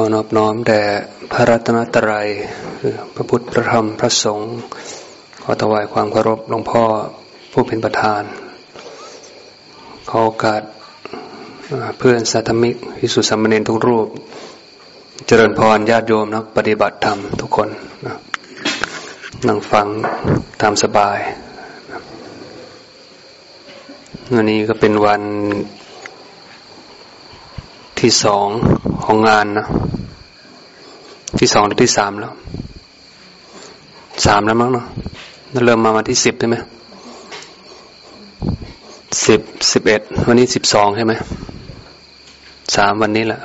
ขอนอบน้อมแด่พระรัตนตรัยพระพุทธพระธรรมพระสงฆ์ขอถวายความเคารพหลวงพ่อผู้เป็นประธาน ขอโอกาสเพื่อนสัตมิกพิสุสัมมเนนทุกรูป เจริญพรญาติโยมนักปฏิบัติธรรมทุกคนนั่งฟังตามสบายวันนี้ก็เป็นวัน ที่สองของงานนะที่สองหรือที่สามแล้วสามแล้วมั้งเนาะเริ่มมาวันที่สิบใช่ไหมสิบสิบเอ็ดวันนี้สิบสองใช่ไหมสามวันนี้แหละ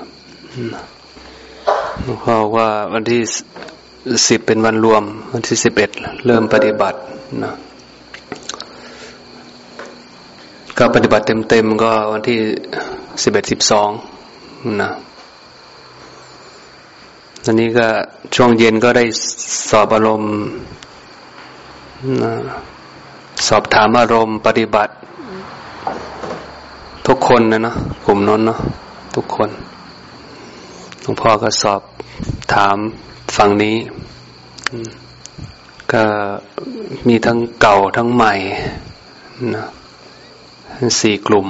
เพราะว่าวันที่สิบเป็นวันรวม วันที่สิบเอ็ดเริ่มปฏิบัตินะก็ปฏิบัติเต็มๆก็วันที่สิบเอ็ดสิบสอง นะตอนนี้ก็ช่วงเย็นก็ได้สอบอารมณ์นะสอบถามอารมณ์ปฏิบัติ ทุกคนนะเนาะกลุ่มน้นเนาะทุกคนหลวงพ่อก็สอบถามฝั่งนี้ ก็มีทั้งเก่าทั้งใหม่นะสี่กลุ่ม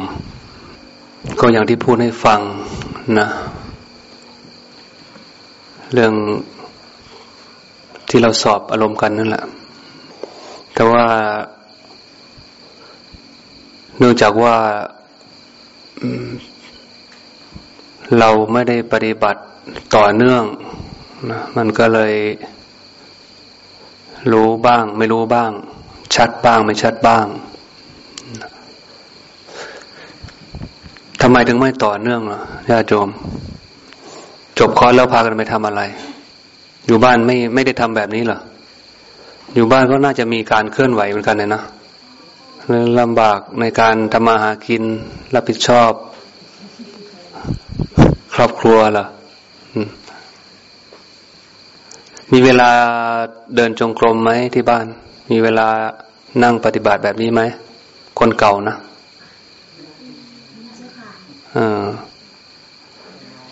ก็อย่างที่พูดให้ฟัง นะ เรื่องที่เราสอบอารมณ์กันนั่นแหละ แต่ว่า เนื่องจากว่าเราไม่ได้ปฏิบัติต่อเนื่องนะมันก็เลยรู้บ้าง ไม่รู้บ้าง ชัดบ้างไม่ชัดบ้าง ทำไมถึงไม่ต่อเนื่องล่ะญาติโยม จบคอร์สแล้วพากันไปทำอะไร อยู่บ้านไม่ไม่ได้ทำแบบนี้เหรออยู่บ้านก็น่าจะมีการเคลื่อนไหวเหมือนกันเลยนะลำบากในการทำมาหากินรับผิดชอบ ครอบครัวเหรอมีเวลาเดินจงกรมไหมที่บ้าน มีเวลานั่งปฏิบัติแบบนี้ไหม คนเก่านะ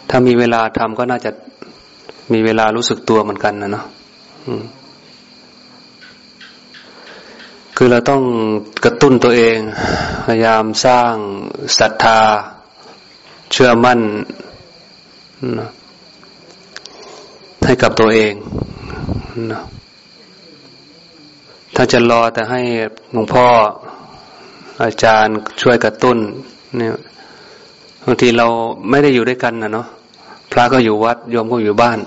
ถ้ามีเวลาทำก็น่าจะมีเวลารู้สึกตัวเหมือนกันนะเนาะคือเราต้องกระตุ้นตัวเอง พยายามสร้างศรัทธา เชื่อมั่นนะให้กับตัวเองนะถ้าจะรอแต่ให้หลวงพ่ออาจารย์ช่วยกระตุ้น เนี่ย บางทีเราไม่ได้อยู่ด้วยกันนะเนาะพระก็อยู่วัดโยมก็อยู่บ้าน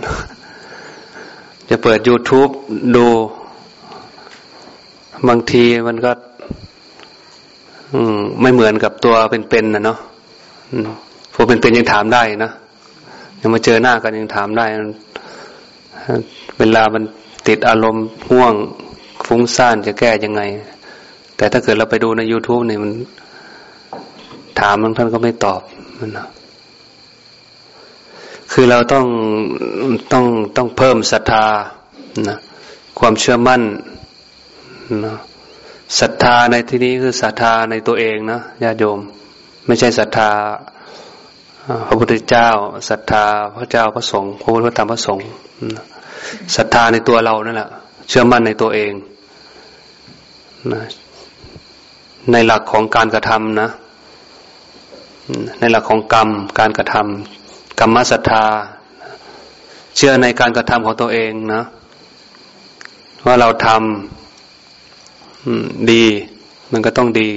จะเปิด YouTube ดู บางทีมันก็ อืม ไม่เหมือนกับตัวเป็นๆนะเนาะพวกเป็นๆยังถามได้นะยังมาเจอหน้ากันยังถามได้ เวลามันติดอารมณ์ห่วงฟุ้งซ่านจะแก้ยังไง แต่ถ้าเกิดเราไปดูใน YouTube เนี่ยมัน ถามบางท่านก็ไม่ตอบ นนะคือเราต้องต้องต้องเพิ่มศรัทธานะความเชื่อมั่นนะศรัทธาในที่นี้คือศรัทธาในตัวเองนะญาติโยม ไม่ใช่ศรัทธาพระพุทธเจ้าศรัทธาพระเจ้าพระสงฆ์พระพุทธธรรมพระสงฆ์ศรัทธาในตัวเรานั่นแหละเชื่อมั่นในตัวเองนะในหลักของการกระทำนะ ในหลักของกรรมการกระทำกรรมศรัทธา เชื่อในการกระทำของตัวเองนะว่าเราทำดีมันก็ต้องดี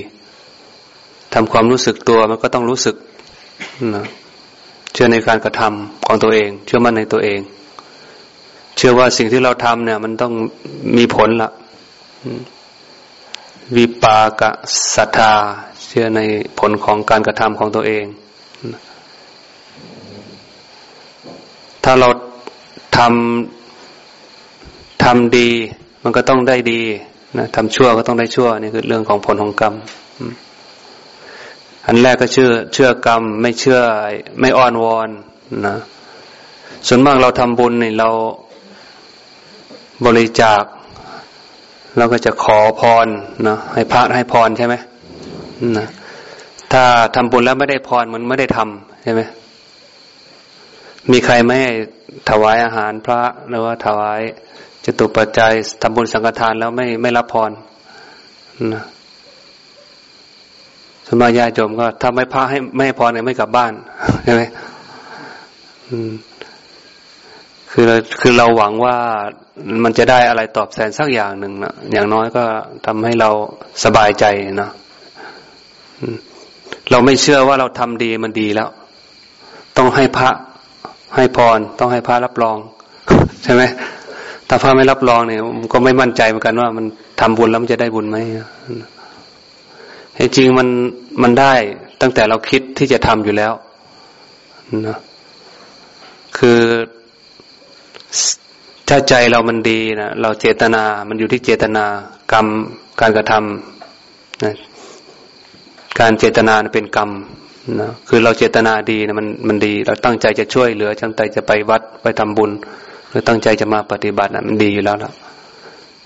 ทำความรู้สึกตัวมันก็ต้องรู้สึกนะเชื่อในการกระทำของตัวเอง เชื่อมั่นในตัวเอง เชื่อว่าสิ่งที่เราทำเนี่ย มันต้องมีผลละวิปากะศรัทธา ชื่อในผลของการกระทำของตัวเอง ถ้าเราทำทำดี มันก็ต้องได้ดีนะทำชั่วก็ต้องได้ชั่วนี่คือเรื่องของผลของกรรม อันแรกก็เชื่อ เชื่อกรรม ไม่เชื่อ ไม่อ้อนวอนนะส่วนมากเราทำบุญนี่เราบริจาคเราก็จะขอพรนะให้พระให้พรใช่ไหม นะถ้าทำบุญแล้วไม่ได้พรมันไม่ได้ทำใช่ไหมมีใครไม่ถวายอาหารพระหรือว่าถวายจตุปัจจัยทำบุญสังฆทานแล้วไม่ไม่รับพรนะสมาญาโยมก็ถ้าไม่พระให้ไม่พรเนี่ยไม่กลับบ้านใช่ไหมคือเราคือเราหวังว่ามันจะได้อะไรตอบแทนสักอย่างหนึ่งนะอย่างน้อยก็ทำให้เราสบายใจนะ เราไม่เชื่อว่าเราทำดีมันดีแล้ว ต้องให้พระให้พร ต้องให้พระรับรอง ใช่ไหมถ้าพระไม่รับรองเนี่ยก็ไม่มั่นใจเหมือนกันว่ามันทำบุญแล้วมันจะได้บุญไหมจริงมันมันได้ตั้งแต่เราคิดที่จะทำอยู่แล้วนะคือถ้าใจเรามันดีนะเราเจตนา มันอยู่ที่เจตนากรรมการกระทำนะ การเจตนาเป็นกรรมนะคือเราเจตนาดีนะมันมันดี เราตั้งใจจะช่วยเหลือตั้งใจจะไปวัดไปทำบุญหรือตั้งใจจะมาปฏิบัตินะมันดีอยู่แล้วละ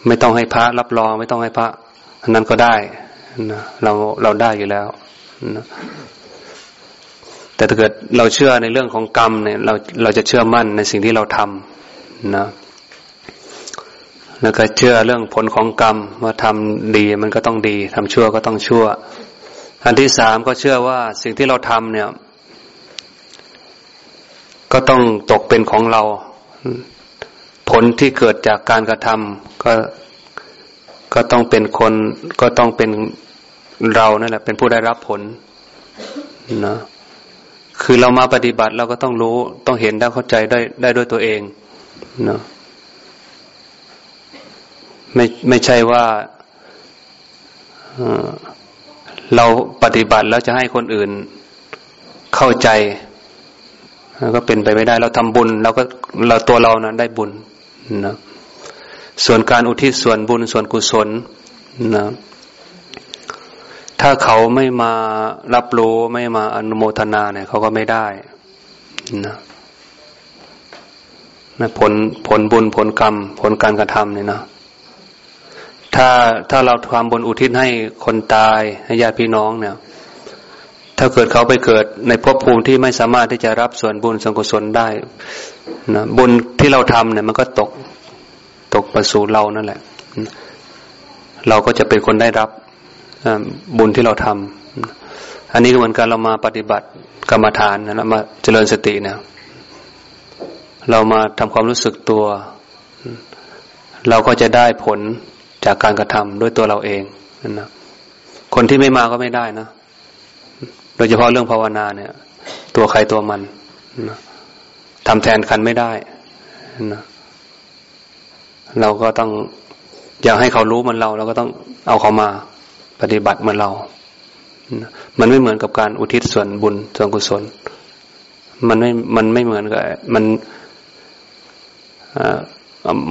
ไม่ต้องให้พระรับรอง ไม่ต้องให้พระอันนั้นก็ได้นะเราเราได้อยู่แล้วนะแต่ถ้าเกิดเราเชื่อในเรื่องของกรรมเนี่ยเราเราจะเชื่อมั่นในสิ่งที่เราทำนะแล้วก็เชื่อเรื่องผลของกรรมว่าทำดีมันก็ต้องดีทำชั่วก็ต้องชั่ว อันที่สามก็เชื่อว่าสิ่งที่เราทำเนี่ย ก็ต้องตกเป็นของเรา ผลที่เกิดจากการกระทำก็ก็ต้องเป็นคนก็ต้องเป็นเรานั่นแหละ เป็นผู้ได้รับผลนะคือเรามาปฏิบัติเราก็ต้องรู้ต้องเห็นได้เข้าใจได้ได้ด้วยตัวเองนะไม่ไม่ใช่ว่า เราปฏิบัติแล้วจะให้คนอื่นเข้าใจก็เป็นไปไม่ได้ เราทำบุญเราก็เราตัวเรานะได้บุญนะส่วนการอุทิศส่วนบุญส่วนกุศลนะถ้าเขาไม่มารับรู้ไม่มาอนุโมทนาเนี่ยเขาก็ไม่ได้นะนะผลผลบุญผลกรรม ผลการกระทำเนี่ยนะ ถ้าถ้าเราทำบุญอุทิศให้คนตายให้ญาติพี่น้องเนี่ย ถ้าเกิดเขาไปเกิดในภพภูมิที่ไม่สามารถที่จะรับส่วนบุญสังกุศลได้นะบุญที่เราทำเนี่ย มันก็ตกตกประสู่เรานั่นแหละ เราก็จะเป็นคนได้รับบุญที่เราทำอันนี้ก็เหมือนกันเรามาปฏิบัติกรรมฐานนะเรามาเจริญสติเนี่ยเรามาทำความรู้สึกตัว เราก็จะได้ผล จากการกระทำด้วยตัวเราเองนะคนที่ไม่มาก็ไม่ได้นะ โดยเฉพาะเรื่องภาวนาเนี่ย ตัวใครตัวมันนะทำแทนคันไม่ได้นะเราก็ต้องอยากให้เขารู้มันเราเราก็ต้องเอาเขามาปฏิบัติมือนเรา มันไม่เหมือนกับการอุทิศส่วนบุญส่วนกุศล มันไม่ มันไม่เหมือนกับ มัน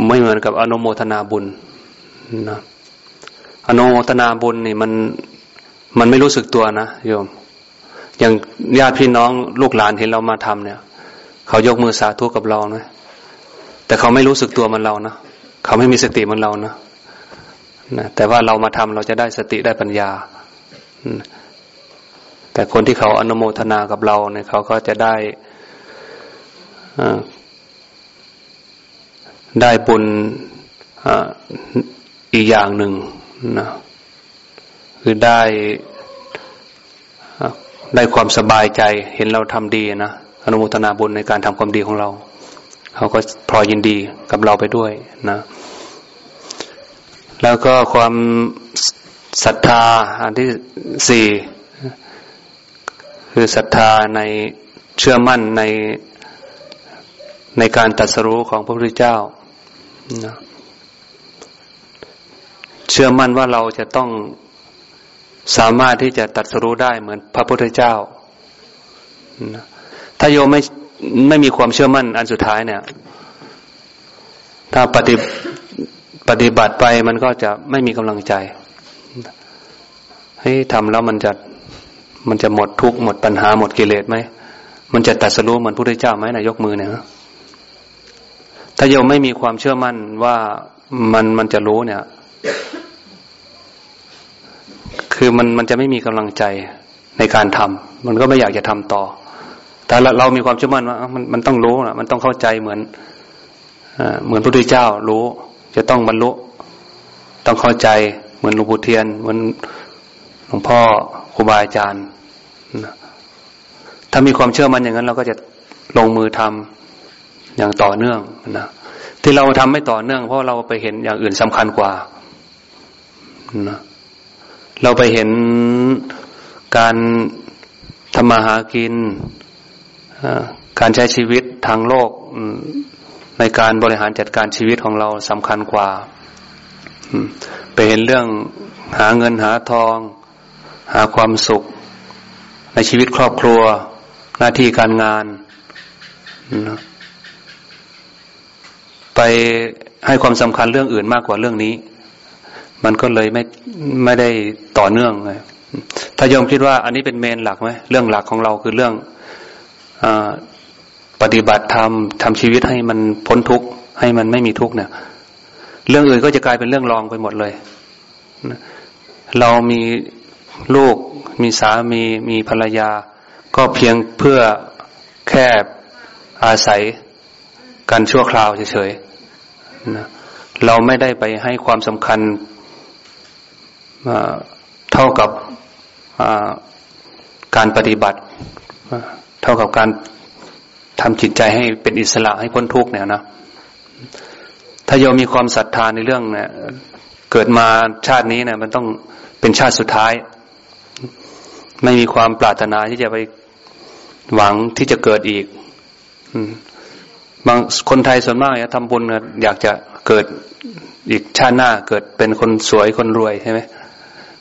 ไม่เหมือนกับอนุโมทนาบุญ นะอนุโมทนาบุญนี่มันมันไม่รู้สึกตัวนะโยม อย่างญาติพี่น้องลูกหลานเห็นเรามาทำเนี่ย เขายกมือสาธุกับเรานะแต่เขาไม่รู้สึกตัวมันเรานะเขาไม่มีสติมันเรานะนะแต่ว่าเรามาทำเราจะได้สติได้ปัญญาแต่คนที่เขาอนุโมทนากับเราเนี่ยเขาก็จะได้ได้บุญ อีกอย่างหนึ่งนะคือได้ได้ความสบายใจเห็นเราทำดีนะอนุโมทนาบุญในการทำความดีของเรา เขาก็พลอยยินดีกับเราไปด้วยนะ แล้วก็ความศรัทธาอันที่สี่คือศรัทธาในเชื่อมั่นในในการตัดสรู้ของพระพุทธเจ้านะ เชื่อมั่นว่าเราจะต้องสามารถที่จะตัดสรู้ได้เหมือนพระพุทธเจ้า ถ้าโยมไม่ไม่มีความเชื่อมั่นอันสุดท้ายเนี่ย ถ้าปฏิปฏิบัติไปมันก็จะไม่มีกำลังใจ ให้ทำแล้วมันจะมันจะหมดทุกข์หมดปัญหาหมดกิเลสไหม มันจะตัดสรู้เหมือนพระพุทธเจ้าไหมนายกมือเนี่ยถ้าโยมไม่มีความเชื่อมั่นว่ามันมันจะรู้เนี่ย คือมันมันจะไม่มีกำลังใจในการทำมันก็ไม่อยากจะทำต่อ แต่เรามีความเชื่อมั่นว่ามันมันต้องรู้นะมันต้องเข้าใจเหมือนเหมือนพระพุทธเจ้ารู้ จะต้องบรรลุ ต้องเข้าใจเหมือนหลวงปู่เทียน เหมือนหลวงพ่อครูบาอาจารย์ถ้ามีความเชื่อมั่นอย่างนั้น เราก็จะลงมือทำอย่างต่อเนื่องนะที่เราทำไม่ต่อเนื่อง เพราะเราไปเห็นอย่างอื่นสำคัญกว่านะ เราไปเห็นการทำมาหากิน การใช้ชีวิตทางโลกในการบริหารจัดการชีวิตของเราสำคัญกว่า ไปเห็นเรื่องหาเงินหาทอง หาความสุข ในชีวิตครอบครัว หน้าที่การงาน ไปให้ความสำคัญเรื่องอื่นมากกว่าเรื่องนี้ มันก็เลยไม่ไม่ได้ต่อเนื่องเลยถ้าโยมคิดว่าอันนี้เป็นเมนหลักไหมเรื่องหลักของเราคือเรื่องอปฏิบัติธรรมทำชีวิตให้มันพ้นทุกข์ให้มันไม่มีทุกข์เนี่ย เรื่องอื่นก็จะกลายเป็นเรื่องรองไปหมดเลย เรามีลูกมีสามีมีภรรยา ก็เพียงเพื่อแค่อาศัยกันชั่วคราวเฉยๆนะเราไม่ได้ไปให้ความสำคัญ เท่ากับการปฏิบัติ เท่ากับการทำจิตใจให้เป็นอิสระให้พ้นทุกข์เนี่ยนะถ้าโยมมีความศรัทธาในเรื่องเนี่ยเกิดมาชาตินี้เนี่ยมันต้องเป็นชาติสุดท้าย ไม่มีความปรารถนาที่จะไปหวังที่จะเกิดอีกบางคนไทยส่วนมากเนี่ยทำบุญอยากจะเกิดอีกชาติหน้าเกิดเป็นคนสวยคนรวยใช่ไหม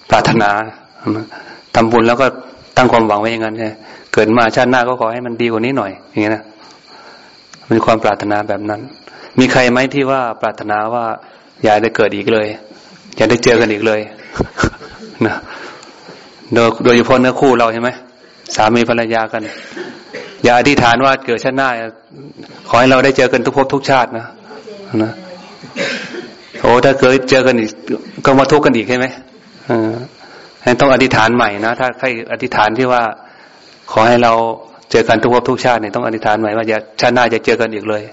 ปรารถนาทำบุญแล้วก็ตั้งความหวังไว้อย่างนั้นใช่เกิดมาชาติหน้าก็ขอให้มันดีกว่านี้หน่อย อย่างเงี้ยนะมีความปรารถนาแบบนั้น มีใครไหมที่ว่าปรารถนาว่า อยากได้เกิดอีกเลย อยากได้เจอกันอีกเลยนะโดยโดยเฉพาะเนื้อคู่เราใช่ไหมสามีภรรยากัน อย่าอธิษฐานว่าเกิดชาติหน้า ขอให้เราได้เจอกันทุกภพทุกชาตินะนะโอ้ถ้าเกิดเจอกันอีกก็มาทุกข์กันอีกใช่ไหม อ่าต้องอธิษฐานใหม่นะ ถ้าใครอธิษฐานที่ว่า ขอให้เราเจอกันทุกภพทุกชาติเนี่ยต้องอธิษฐานใหม่ว่าจะชาติหน้าจะเจอกันอีกเลย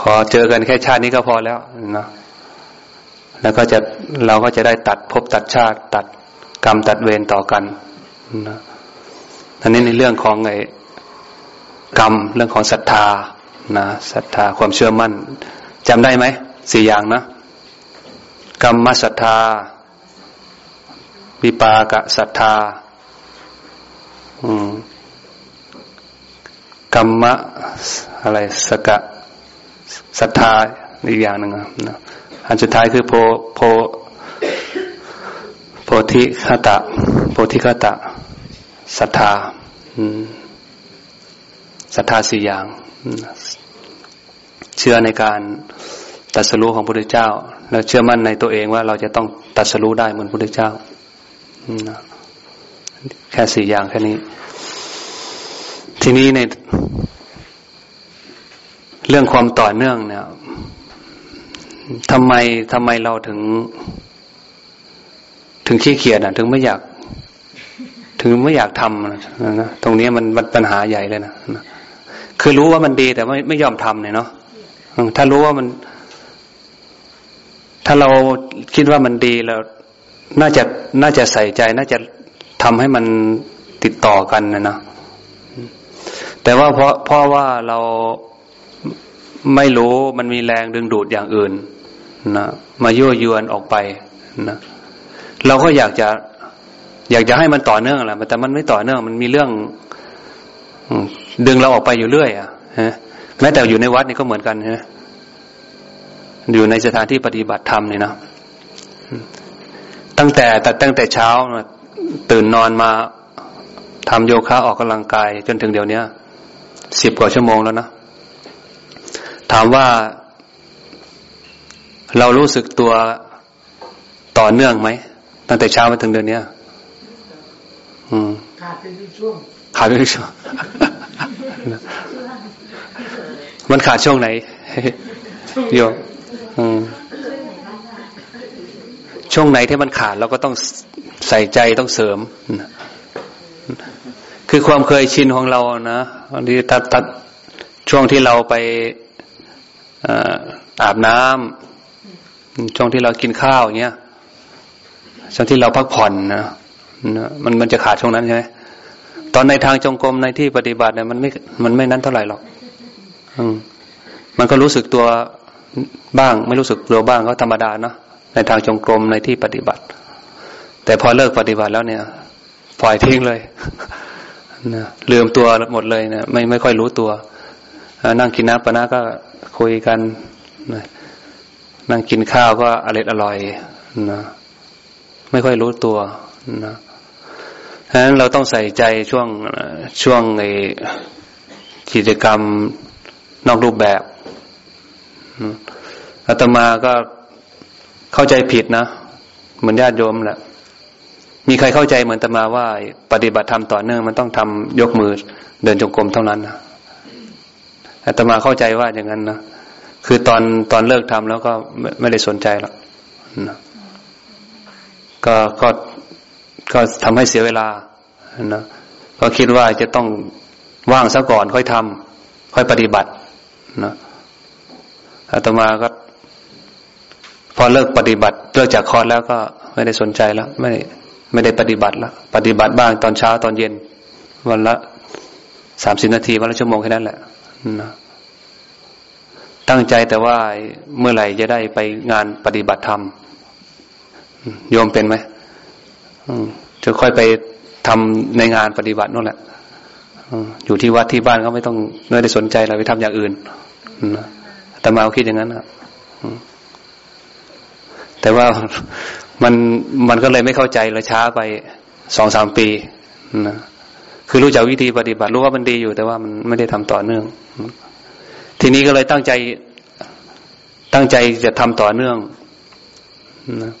ขอเจอกันแค่ชาตินี้ก็พอแล้วนะแล้วก็จะเราก็จะได้ตัดภพตัดชาติ ตัดกรรมตัดเวรต่อกันนะอันนี้ในเรื่องของไอ้กรรมเรื่องของศรัทธานะศรัทธาความเชื่อมั่นจำได้ไหมสี่อย่างนะกรรมศรัทธา วิปากะศรัทธา กรรมะอะไรสกะศรัทธาอีกอย่างหนึ่งนะอันสุดท้ายคือโพโพโพธิคตะ โพธิคตะศรัทธาศรัทธาสี่อย่าง เชื่อในการตัดสรู้ของพระพุทธเจ้า แล้วเชื่อมั่นในตัวเองว่าเราจะต้องตัดสรู้ได้เหมือนพระพุทธเจ้า แค่สี่อย่างแค่นี้ ทีนี้ในเรื่องความต่อเนื่องเนี่ยทำไมทำไมเราถึง ถึงขี้เกียจอะ ถึงไม่อยาก ถึงไม่อยากทำนะตรงนี้มันมันปัญหาใหญ่เลยนะคือรู้ว่ามันดีแต่ไม่ไม่ยอมทำเนี่ยเนาะถ้ารู้ว่ามัน ถ้าเราคิดว่ามันดีแล้ว น่าจะน่าจะใส่ใจ น่าจะทำให้มันติดต่อกันนะนะแต่ว่าเพราะเพราะว่าเราไม่รู้มันมีแรงดึงดูดอย่างอื่นนะมายั่วยวนออกไปนะเราก็อยากจะ อยากจะให้มันต่อเนื่องแหละแต่มันไม่ต่อเนื่อง มันมีเรื่องดึงเราออกไปอยู่เรื่อยอะแม้แต่อยู่ในวัดนี่ก็เหมือนกันใช่ไหมอยู่ในสถานที่ปฏิบัติธรรมนี่นะ ตั้งแต่แต่ตั้งแต่เช้าตื่นนอนมาทำโยคะออกกำลังกาย จนถึงเดี๋ยวนี้สิบกว่าชั่วโมงแล้วนะ ถามว่า เรารู้สึกตัวต่อเนื่องไหม ตั้งแต่เช้ามาถึงเดือนนี้ขาดเป็นช่วงขาดเป็นช่วง มันขาดช่วงไหนโยอืม ช่วงไหนที่มันขาดเราก็ต้องใส่ใจต้องเสริม คือความเคยชินของเรานะบางทีตัดตัดช่วงที่เราไปอาบน้ำช่วงที่เรากินข้าวเงี้ยช่วงที่เราพักผ่อนนะมันมันจะขาดช่วงนั้นใช่ไหมตอนในทางจงกรมในที่ปฏิบัติเนี่ยมันไม่มันไม่นั้นเท่าไหร่หรอก อืมมันก็รู้สึกตัวบ้าง ไม่รู้สึกตัวบ้างก็ธรรมดาเนาะ ในทางจงกรมในที่ปฏิบัติ แต่พอเลิกปฏิบัติแล้วเนี่ย ปล่อยทิ้งเลยนะลืมตัวหมดเลยเนะไม่ไม่ค่อยรู้ตัว นั่งกินน้ำปนะก็คุยกันนะนั่งกินข้าวก็อร่อยอร่อยนะไม่ค่อยรู้ตัวนะฉะนั้นเราต้องใส่ใจช่วงช่วงในกิจกรรมนอกรูปแบบอาตมาก็ เข้าใจผิดนะเหมือนญาติโยมแหละมีใครเข้าใจเหมือนตมาว่า ปฏิบัติธรรมต่อเนื่องมันต้องทำยกมือเดินจงกรมเท่านั้นนะอาตมาเข้าใจว่าอย่างนั้นนะคือตอนตอนเลิกทำแล้วก็ไม่ไม่ได้สนใจหรอกนะก็ก็ก็ทำให้เสียเวลานะก็คิดว่าจะต้องว่างซะก่อนค่อยทำค่อยปฏิบัตินะอาตมาก็ อเลิกปฏิบัติเลิกจากคอร์สแล้วก็ไม่ได้สนใจแล้ว ไม่ไม่ได้ปฏิบัติแล้วปฏิบัติบ้างตอนเช้าตอนเย็น วันละสามสิบนาทีวันละชั่วโมงแค่นั้นแหละนะตั้งใจแต่ว่าเมื่อไหร่จะได้ไปงานปฏิบัติธรรมโยมเป็นไหมจะค่อยไปทำในงานปฏิบัตินั่นแหละอยู่ที่วัดที่บ้านเขาไม่ต้องไม่ได้สนใจเราไปทำอย่างอื่นแต่มาคิดอย่างนั้นครับ แต่ว่ามันมันก็เลยไม่เข้าใจเลยช้าไปสองสามปีนะคือรู้จักวิธีปฏิบัติรู้ว่ามันดีอยู่ แต่ว่ามันไม่ได้ทำต่อเนื่อง ทีนี้ก็เลยตั้งใจตั้งใจจะทำต่อเนื่องนะ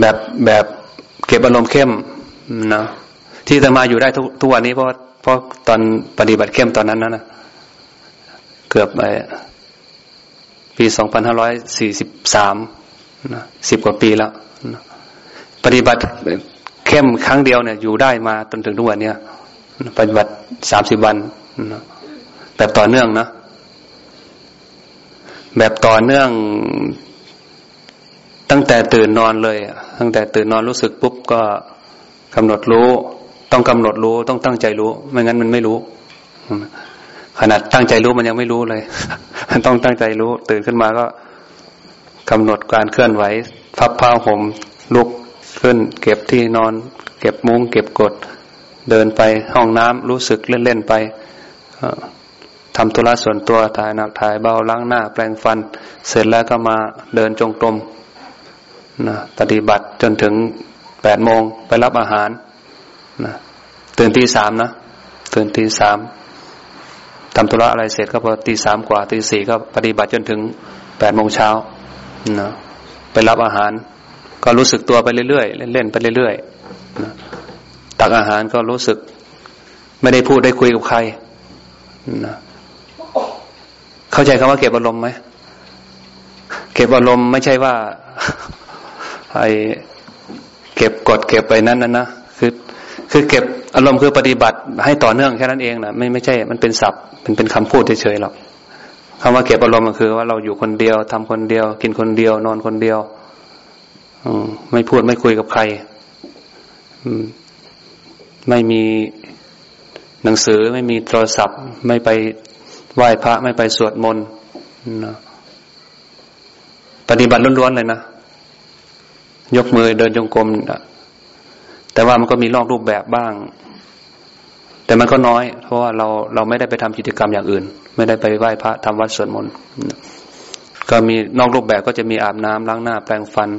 แบบแบบเก็บอารมณ์เข้มนะที่จะมาอยู่ได้ทุกทุกวันนี้เพราะเพราะตอนปฏิบัติเข้มตอนนั้นนะเกือบไป ปีสองพันห้าร้อยสี่สิบสามนะสิบกว่าปีแล้วนะปฏิบัติเข้มครั้งเดียวเนี่ย อยู่ได้มาจนถึงทุกวันเนี้ยปฏิบัติสามสิบวันนะแบบต่อเนื่องนะ แบบต่อเนื่อง ตั้งแต่ตื่นนอนเลย ตั้งแต่ตื่นนอนรู้สึกปุ๊บก็กำหนดรู้ ต้องกำหนดรู้ ต้องตั้งใจรู้ ไม่งั้นมันไม่รู้ ขนาดตั้งใจรู้มันยังไม่รู้เลยต้องตั้งใจรู้ ตื่นขึ้นมาก็กำหนดการเคลื่อนไหวพับผ้าห่มลุกขึ้น เก็บที่นอน เก็บมุ้งเก็บกด เดินไปห้องน้ำรู้สึกเล่นๆไปทำธุระส่วนตัวถ่ายหนักถ่ายเบาล้างหน้า แปรงฟัน เสร็จแล้วก็มาเดินจงกรมนะปฏิบัติจนถึงแปดโมงไปรับอาหารนะตื่นตีสามนะตื่นตีสาม ทำธุระอะไรเสร็จก็พอตีสามกว่าตีสี่ก็ปฏิบัติจนถึงแปดโมงเช้านะไปรับอาหาร ก็รู้สึกตัวไปเรื่อยๆเล่นๆไปเรื่อยๆนะตักอาหารก็รู้สึก ไม่ได้พูดได้คุยกับใครนะเข้าใจคำว่าเก็บอารมณ์ไหมเก็บอารมณ์ไม่ใช่ว่าไอเก็บกดเก็บไปนั้นนะนะ คือเก็บอารมณ์คือปฏิบัติให้ต่อเนื่องแค่นั้นเองนะไม่ไม่ใช่ มันเป็นศัพท์เป็นเป็นคำพูดเฉยๆหรอกคำว่าเก็บอารมณ์ก็คือว่าเราอยู่คนเดียวทำคนเดียว กินคนเดียว นอนคนเดียว อืไม่พูดไม่คุยกับใคร อืไม่มีหนังสือไม่มีโทรศัพท์ ไม่ไปไหว้พระไม่ไปสวดมนต์นะปฏิบัติล้วนๆเลยนะยกมือเดินจงกรม แต่ว่ามันก็มีลอกรูปแบบบ้าง แต่มันก็น้อย เพราะว่าเราเราไม่ได้ไปทำกิจกรรมอย่างอื่น ไม่ได้ไปไหว้พระทำวัดสวดมนต์ก็มีนอกรูปแบบก็จะมีอาบน้ำล้างหน้า แปรงฟัน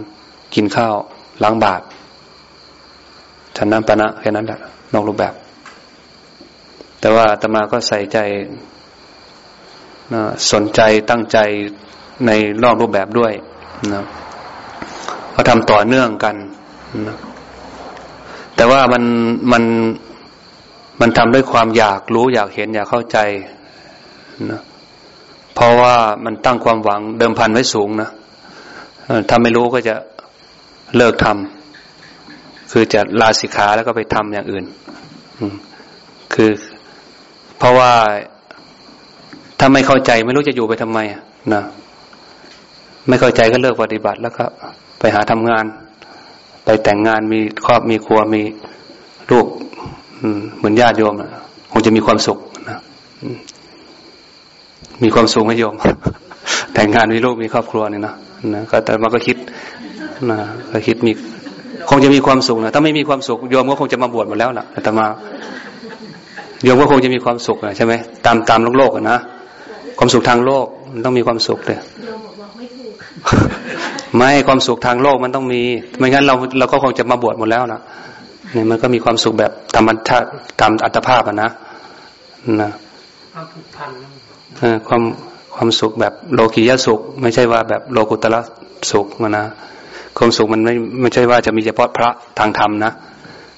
กินข้าวล้างบาตรฉันน้ำปะนะแค่นั้นแหละนอกรูปแบบ แต่ว่าตมาก็ใส่ใจสนใจตั้งใจในนอกรูปแบบด้วยนะก็ทำต่อเนื่องกันนะ แต่ว่ามันมันมันทำด้วยความอยากรู้อยากเห็นอยากเข้าใจนะเพราะว่ามันตั้งความหวังเดิมพันไว้สูงนะถ้าไม่รู้ก็จะเลิกทำคือจะลาสิกขาแล้วก็ไปทำอย่างอื่นคือเพราะว่าถ้าไม่เข้าใจไม่รู้จะอยู่ไปทำไมนะไม่เข้าใจก็เลิกปฏิบัติแล้วก็ไปหาทำงาน ไปแต่งงานมีครอบมีครัวมีลูกเหมือนญาติโยมคงจะมีความสุขนะมีความสุขไหมโยม แต่งงานมีลูกมีครอบครัวเนี่ยนะนะก็แต่มาก็คิดนะก็คิดมี คงจะมีความสุขนะถ้าไม่มีความสุขโยมก็คงจะมาบวชหมดแล้วล่ะแต่มาโยมก็คงจะมีความสุขนะใช่ไหมตามตามโลกโลกนะความสุขทางโลกมันต้องมีความสุขเลยไม่ ความสุขทางโลกมันต้องมี ไม่งั้นเราเราก็คงจะมาบวชหมดแล้วนะเนี่ยมันก็มีความสุขแบบธรรมชาติตามอัตภาพนะนะความผูกพันความความสุขแบบโลกียสุข ไม่ใช่ว่าแบบโลกุตระสุขนะความสุขมันไม่ไม่ใช่ว่าจะมีเฉพาะพระทางธรรมนะ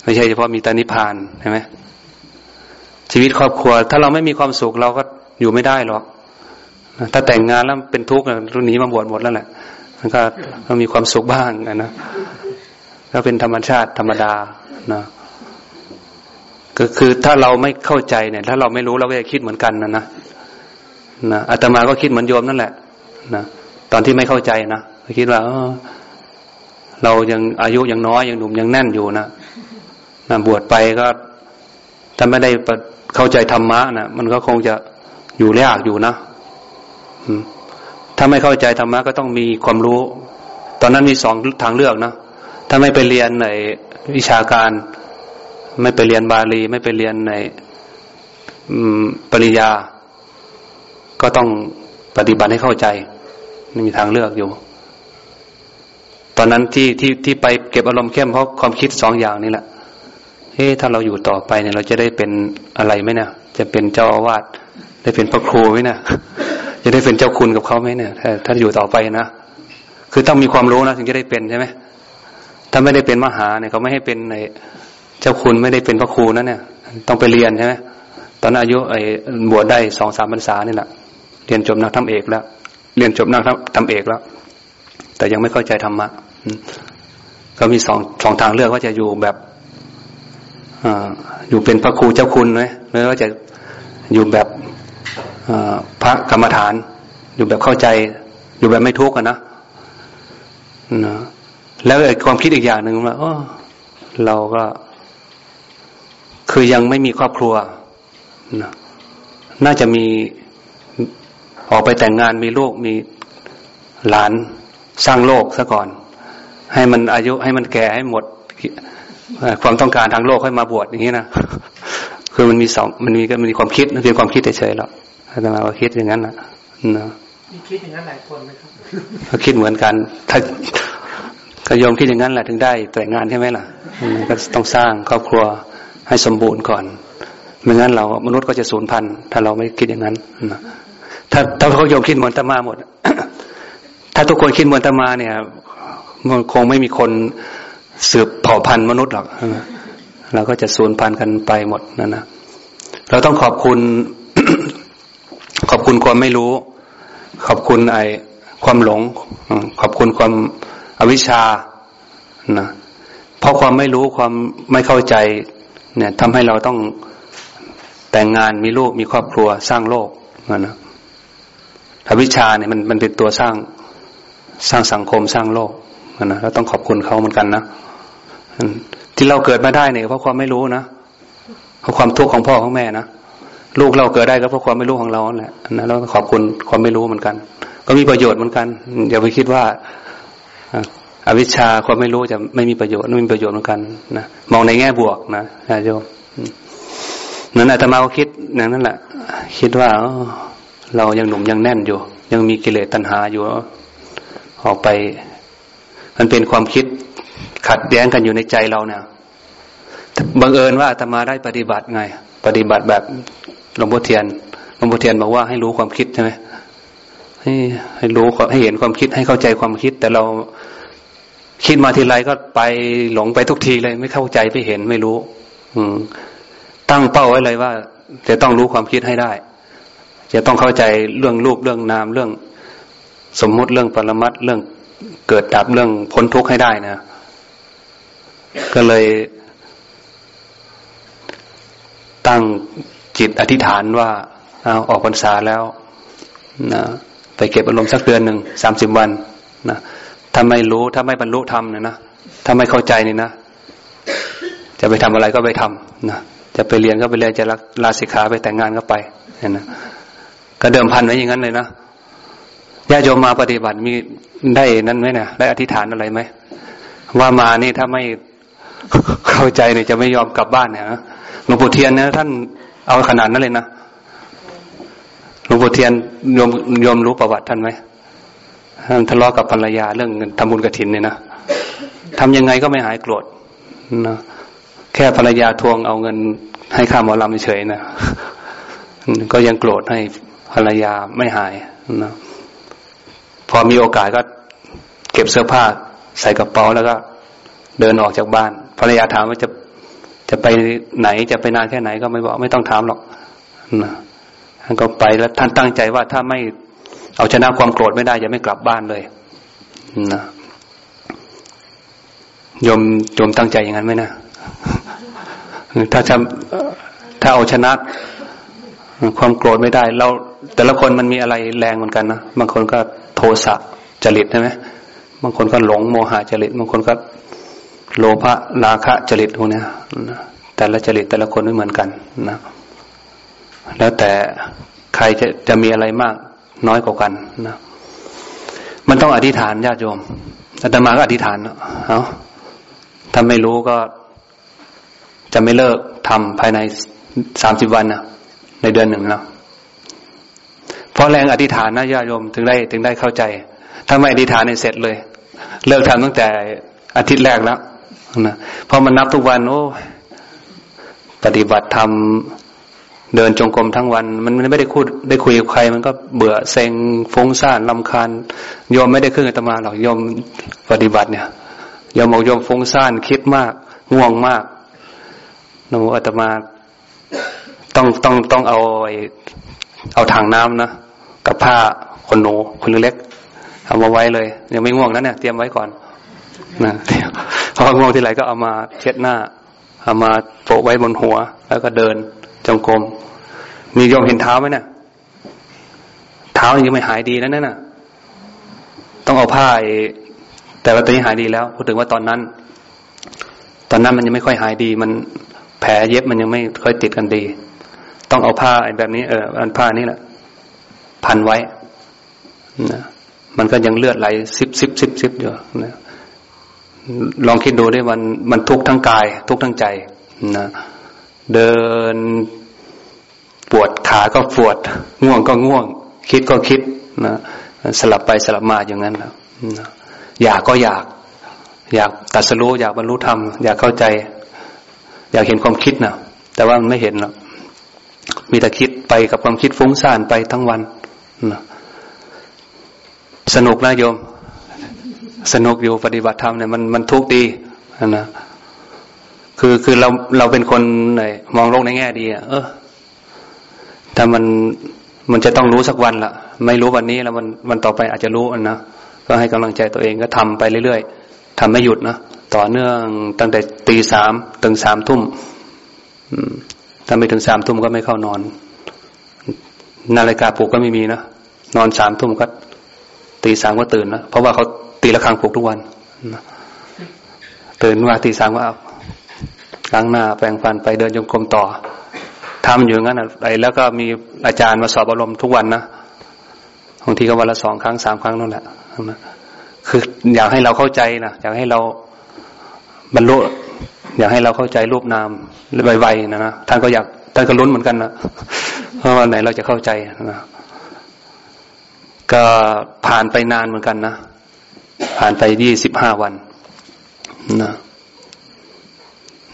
ไม่ใช่เฉพาะมีตานิพานใช่ไหมชีวิตครอบครัว ถ้าเราไม่มีความสุขเราก็อยู่ไม่ได้หรอกถ้าแต่งงานแล้วเป็นทุกข์รุ่นนี้มาบวชหมดแล้วแหละ มันก็ต้องมีความสุขบ้างนะก็เป็นธรรมชาติธรรมดานะก็คือถ้าเราไม่เข้าใจเนี่ย ถ้าเราไม่รู้เราก็จะคิดเหมือนกันนะนะนะอาตมาก็คิดเหมือนโยมนั่นแหละนะตอนที่ไม่เข้าใจนะคิดว่าเรายังอายุยังน้อยยังหนุ่มยังแน่นอยู่นะนะบวชไปก็ถ้าไม่ได้เข้าใจธรรมะนะมันก็คงจะอยู่ยากอยู่นะ ถ้าไม่เข้าใจธรรมะก็ต้องมีความรู้ ตอนนั้นมีสองทางเลือกนะถ้าไม่ไปเรียนในวิชาการ ไม่ไปเรียนบาลี ไม่ไปเรียนในปริญญา ก็ต้องปฏิบัติให้เข้าใจมีทางเลือกอยู่ ตอนนั้นที่ที่ที่ไปเก็บอารมณ์เข้มเพราะความคิดสองอย่างนี้แหละเฮ้ถ้าเราอยู่ต่อไปเนี่ยเราจะได้เป็นอะไรไหมเนี่ยจะเป็นเจ้าอาวาสได้เป็นพระครูไหมเนี่ย จะได้เป็นเจ้าคุณกับเขาไหมเนี่ย ถ้าถ้าอยู่ต่อไปนะคือต้องมีความรู้นะถึงจะได้เป็นใช่ไหมถ้าไม่ได้เป็นมหาเนี่ยเขาไม่ให้เป็นในเจ้าคุณไม่ได้เป็นพระครูนั่นเนี่ย ต้องไปเรียนใช่ไหมตอนอายุไอ้บวชได้สองสามพรรษานี่แหละเรียนจบนักธรรมเอกแล้ว เรียนจบนักธรรมเอกแล้ว แต่ยังไม่เข้าใจธรรมะก็มีสองสองทางเลือกว่าจะอยู่แบบออยู่เป็นพระครูเจ้าคุณไหมหรือว่าจะอยู่แบบ พระกรรมฐาน อยู่แบบเข้าใจ อยู่แบบไม่ทุกข์กันนะนะแล้วไอ้ความคิดอีกอย่างหนึ่งว่าเราก็คือยังไม่มีครอบครัวนะน่าจะมีออกไปแต่งงานมีลูกมีหลานสร้างโลกซะก่อน ให้มันอายุให้มันแก่ให้หมด ความต้องการทางโลกให้มาบวชอย่างนี้นะคือมันมีสองมันมีก็มันมีความคิดมันเป็นความคิดเฉยๆแล้ว อาตมาก็คิดอย่างนั้นนะนะมีคิดอย่างนั้นหลายคนไหมครับเขาคิดเหมือนกัน ถ้าก็ยอมคิดอย่างนั้นแหละถึงได้แต่งงานใช่ไหมล่ะก็ต้องสร้างครอบครัวให้สมบูรณ์ก่อนไม่งั้นเรามนุษย์ก็จะสูญพันธุ์ถ้าเราไม่คิดอย่างนั้นนะถ้าถ้าเขายอมคิดเหมือนตมาหมด ถ้าทุกคนคิดเหมือนตมาเนี่ย มันคงไม่มีคนสืบเผ่าพันธุ์มนุษย์หรอกเราก็จะสูญพันธุ์กันไปหมดนั่นนะเราต้องขอบคุณ ขอบคุณความไม่รู้ ขอบคุณไอความหลง ขอบคุณความอวิชชานะเพราะความไม่รู้ความไม่เข้าใจ เนี่ยทำให้เราต้องแต่งงานมีลูกมีครอบครัวสร้างโลกนะอวิชชาเนี่ยมันมันเป็นตัวสร้างสร้างสังคมสร้างโลกนะเราต้องขอบคุณเขาเหมือนกันนะที่เราเกิดมาได้เนี่ยเพราะความไม่รู้นะเพราะความทุกข์ของพ่อของแม่นะ ลูกเราเกิดได้ก็เพราะความไม่รู้ของเราแหละนะเราขอบคุณความไม่รู้เหมือนกัน ก็มีประโยชน์เหมือนกันอย่าไปคิดว่าอวิชชาความไม่รู้จะไม่มีประโยชน์ไม่มีประโยชน์เหมือนกันนะมองในแง่บวกนะโยมนั้นอาตมาก็คิดอย่างนั้นแหละ คิดว่าเรายังหนุ่มยังแน่นอยู่ ยังมีกิเลสตัณหาอยู่ออกไป มันเป็นความคิดขัดแย้งกันอยู่ในใจเราเนี่ยบังเอิญว่าอาตมาได้ปฏิบัติไง ปฏิบัติแบบ หลวงพ่อเทียนหลวงพ่อเทียนบอกว่าให้รู้ความคิดใช่ไหมให้ให้รู้ให้เห็นความคิดให้เข้าใจความคิด แต่เราคิดมาทีไรก็ไปหลงไปทุกทีเลย ไม่เข้าใจไม่เห็นไม่รู้ อืม ตั้งเป้าไว้เลยว่า จะต้องรู้ความคิดให้ได้ จะต้องเข้าใจเรื่องรูปเรื่องนามเรื่อง สมมุติเรื่องปรมัตเรื่องเกิดดับเรื่องพ้นทุกข์ให้ได้นะก็เลยตั้ง จิตอธิษฐานว่าเอาออกพรรษาแล้วนะไปเก็บอารมณ์สักเดือนหนึ่งสามสิบวันนะถ้าไม่รู้ถ้าไม่บรรลุธรรมเนี่ยนะถ้าไม่เข้าใจนี่นะ จะไปทำอะไรก็ไปทำนะจะไปเรียนก็ไปเรียนจะลาสิกขาไปแต่งงานก็ไปเห็นนะก็เดิมพันไว้อย่างนั้นเลยนะญาติโยมมาปฏิบัติมีได้นั้นไหมเนี่ยได้อธิษฐานอะไรไหมว่ามานี่ถ้าไม่เข้าใจเนี่ยจะไม่ยอมกลับบ้านเนี่ยนะหลวงปู่เทียนเนี่ยท่าน เอาขนาดนั้นเลยนะหลวงปู่เทียนยมยมรู้ประวัติท่านไหมท่านทะเลาะกับภรรยาเรื่องทำบุญกระถินเนี่ยนะทำยังไงก็ไม่หายโกรธนะแค่ภรรยาทวงเอาเงินให้ข้าหมอลำเฉยนะก็ยังโกรธให้ภรรยาไม่หายนะพอมีโอกาสก็เก็บเสื้อผ้าใส่กระเป๋าแล้วก็ เดินออกจากบ้านภรรยาถามว่าจะ จะไปไหนจะไปนานแค่ไหนก็ไม่บอกไม่ต้องถามหรอกนะท่านก็ไปแล้วท่านตั้งใจว่าถ้าไม่เอาชนะความโกรธไม่ได้จะไม่กลับบ้านเลยนะยมยมตั้งใจอย่างนั้นไหมนะถ้าจะถ้าเอาชนะความโกรธไม่ได้ เรา แต่ละคนมันมีอะไรแรงเหมือนกันนะบางคนก็โทสะจริตใช่ไหมบางคนก็หลงโมหะจริตบางคนก็ โลภะราคะจริตพวกนี้แต่ละจริตแต่ละคนไม่เหมือนกันนะแล้วแต่ใครจะจะมีอะไรมากน้อยกว่ากันนะมันต้องอธิษฐานญาติโยมอาตมาก็อธิษฐานเอาถ้าไม่รู้ก็จะไม่เลิกทำภายในสามสิบวันนะในเดือนหนึ่งนะเพราะแรงอธิษฐานนะญาติโยมถึงได้ถึงได้เข้าใจ ถ้าไม่อธิษฐานในเสร็จเลย เลิกทำตั้งแต่อาทิตย์แรกแล้ว นะพราะมันนับทุกวัน โอ้ ปฏิบัติทำเดินจงกรมทั้งวัน มันไม่ได้คุยได้คุยกับใคร มันก็เบื่อเซ็งฟุ้งซ่านลำคาญโยมไม่ได้ขึ้นอาตมาหรอกโยมปฏิบัติเนี่ยโยมบอกโยมฟุ้งซ่านคิดมากง่วงมากหนูอาตมาต้องต้องต้องเอาเอาถังน้ำนะกับผ้าคนหนูคนเล็กเอามาไว้เลยยังไม่ง่วงนะเนี่ยเตรียมไว้ก่อนนะ พอง่วงทีไรก็เอามาเช็ดหน้า เอามาโปะไว้บนหัว แล้วก็เดินจงกรมมีโยมเห็นเท้าไหมเนะี่ยเท้ายังไม่หายดีนั่นน่ะ ต้องเอาผ้าแต่ว่าตอนนี้หายดีแล้วพูดถึงว่าตอนนั้น ตอนนั้นมันยังไม่ค่อยหายดี มันแผลเย็บมันยังไม่ค่อยติดกันดี ต้องเอาผ้าแบบนี้เอออันผ้านี่แหละพันไว้นะมันก็ยังเลือดไหลซิบซิบซิบซิบอยู่นะ ลองคิดดูได้มันมันทุกข์ทั้งกาย ทุกข์ทั้งใจนะเดินปวดขาก็ปวด ง่วงก็ง่วง คิดก็คิดนะสลับไปสลับมาอย่างนั้นนะอยากก็อยาก อยากตัดสู้อยากบรรลุธรรมอยากเข้าใจ อยากเห็นความคิดนะแต่ว่ามันไม่เห็นหรอกมีแต่คิดไปกับความคิดฟุ้งซ่านไปทั้งวันนะสนุกนะโยม สนุกอยู่ปฏิบัติธรรมเนี่ยมันมันทุกข์ดีนะคือคือเราเราเป็นคนไหนมองโลกในแง่ดีอะเออถ้ามันมันจะต้องรู้สักวันละไม่รู้วันนี้แล้วมันมันต่อไปอาจจะรู้นะก็ให้กำลังใจตัวเองก็ทำไปเรื่อยๆทำไม่หยุดนะต่อเนื่องตั้งแต่ตีสามถึงสามทุ่มถ้าไม่ถึงสามทุ่มก็ไม่เข้านอน นาฬิกาปลุกก็ไม่มีนะนอนสามทุ่มก็ตีสามก็ตื่นนะเพราะว่าเขา ตีละครั้งปลุกทุกวันตื่นมาตีสามก็เอาล้างหน้าแปรงฟันไปเดินจงกรมต่อทำอยู่งั้นอะไรแล้วก็มีอาจารย์มาสอบอารมณ์ทุกวันนะบางทีก็วันละสองครั้งสามครั้งนั่นแหละคืออยากให้เราเข้าใจนะอยากให้เราบรรลุอยากให้เราเข้าใจรูปนามไวๆนะนะท่านก็อยากท่านก็ลุ้นเหมือนกันนะเพราะวันไหนเราจะเข้าใจนะก็ผ่านไปนานเหมือนกันนะ ผ่านไปยี่สิบห้าวันนะ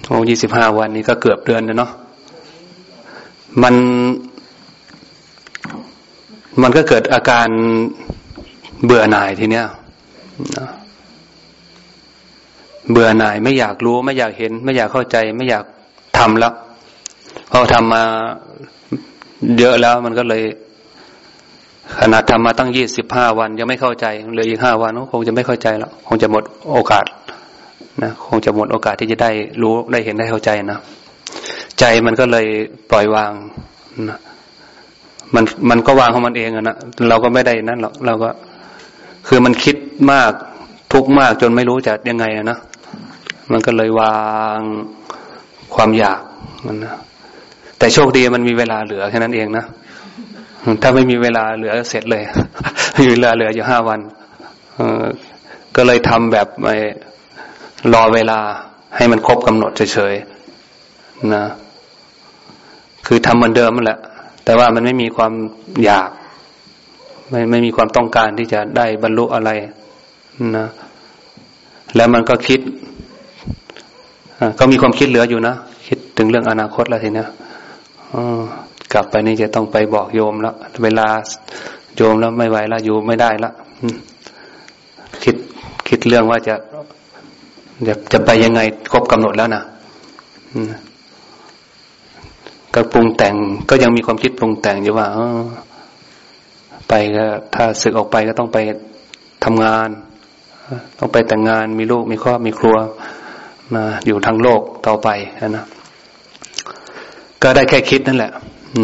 โอ้ยี่สิบห้าวันนี้ก็เกือบเดือนแล้วเนาะมัน มันก็เกิดอาการเบื่อหน่ายทีเนี้ยเบื่อหน่ายไม่อยากรู้ไม่อยากเห็น ไม่อยากเข้าใจ ไม่อยากทำแล้วพอทำมาเยอะแล้วมันก็เลย ขนาดทำมาตั้งยี่สิบห้าวัน ยังไม่เข้าใจเหลืออีกห้าวันคงจะไม่เข้าใจแล้วคงจะหมดโอกาสนะคงจะหมดโอกาสที่จะได้รู้ได้เห็นได้เข้าใจนะใจมันก็เลยปล่อยวางนะมันมันก็วางของมันเองอะนะเราก็ไม่ได้นั่นหรอกเราก็ คือมันคิดมากทุกมากจนไม่รู้จะยังไงอะนะมันก็เลยวางความอยากมันนะแต่โชคดีมันมีเวลาเหลือแค่นั้นเองนะ ถ้าไม่มีเวลาเหลือเสร็จเลยมีเวลาเหลืออยู่ห้าวันก็เลยทำแบบไม่รอเวลาให้มันครบกำหนดเฉยๆนะ คือทำเหมือนเดิมนั่นแหละ แต่ว่ามันไม่มีความอยาก ไม่ไม่มีความต้องการที่จะได้บรรลุอะไรนะ แล้วมันก็คิดก็มีความคิดเหลืออยู่นะ คิดถึงเรื่องอนาคตแล้วทีเนี้ย กลับไปนี่จะต้องไปบอกโยมแล้วเวลาโยมแล้วไม่ไหวแล้วอยู่ไม่ได้ละคิดคิดเรื่องว่าจะจะจะไปยังไงครบกำหนดแล้วนะก็ปรุงแต่งก็ยังมีความคิดปรุงแต่งอยู่ว่าไปก็ถ้าศึกออกไปก็ต้องไปทำงาน ต้องไปแต่งงานมีลูกมีครอบมีครัวนะอยู่ทางโลกต่อไปนะก็ได้แค่คิดนั่นแหละ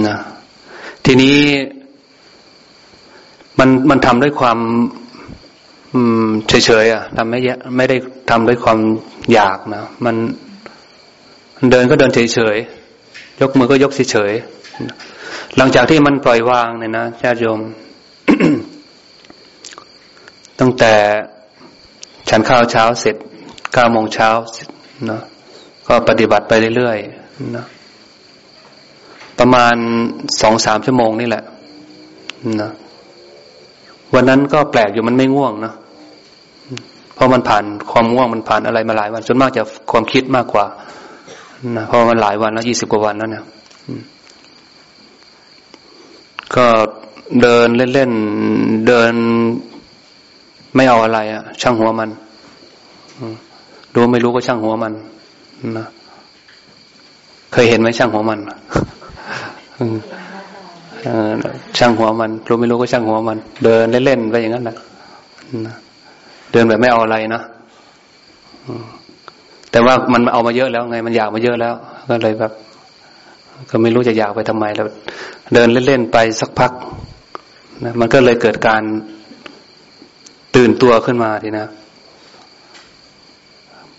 นะทีนี้มันมันทำด้วยความเฉยๆอะทำไม่ไม่ได้ทำด้วยความอยากนะมันเดินก็เดินเฉยๆยกมือก็ยกเฉยๆหลังจากที่มันปล่อยวางเนี่ยนะญาติโยม ตั้งแต่ฉันข้าวเช้าเสร็จเก้าโมงเช้าเนาะก็ปฏิบัติไปเรื่อยๆนะ ประมาณสองสามชั่วโมงนี่แหละนะวันนั้นก็แปลกอยู่มันไม่ง่วงนะเพราะมันผ่านความง่วงมันผ่านอะไรมาหลายวันส่วนมากจะความคิดมากกว่านะเพราะมันหลายวันแล้วยี่สิบกว่าวันแล้วเนี่ยก็เดินเล่นๆเดินไม่เอาอะไรอะช่างหัวมันรู้ไม่รู้ก็ช่างหัวมันนะเคยเห็นไหมช่างหัวมัน ช่างหัวมัน รู้ไม่รู้ก็ช่างหัวมัน เดินเล่นๆไปอย่างนั้นแหละเดินแบบไม่เอาอะไรนะแต่ว่ามันเอามาเยอะแล้วไง มันอยากมาเยอะแล้ว ก็เลยแบบ ก็ไม่รู้จะอยากไปทำไมแล้วเดินเล่นๆไปสักพักนะมันก็เลยเกิดการตื่นตัวขึ้นมาทีนะ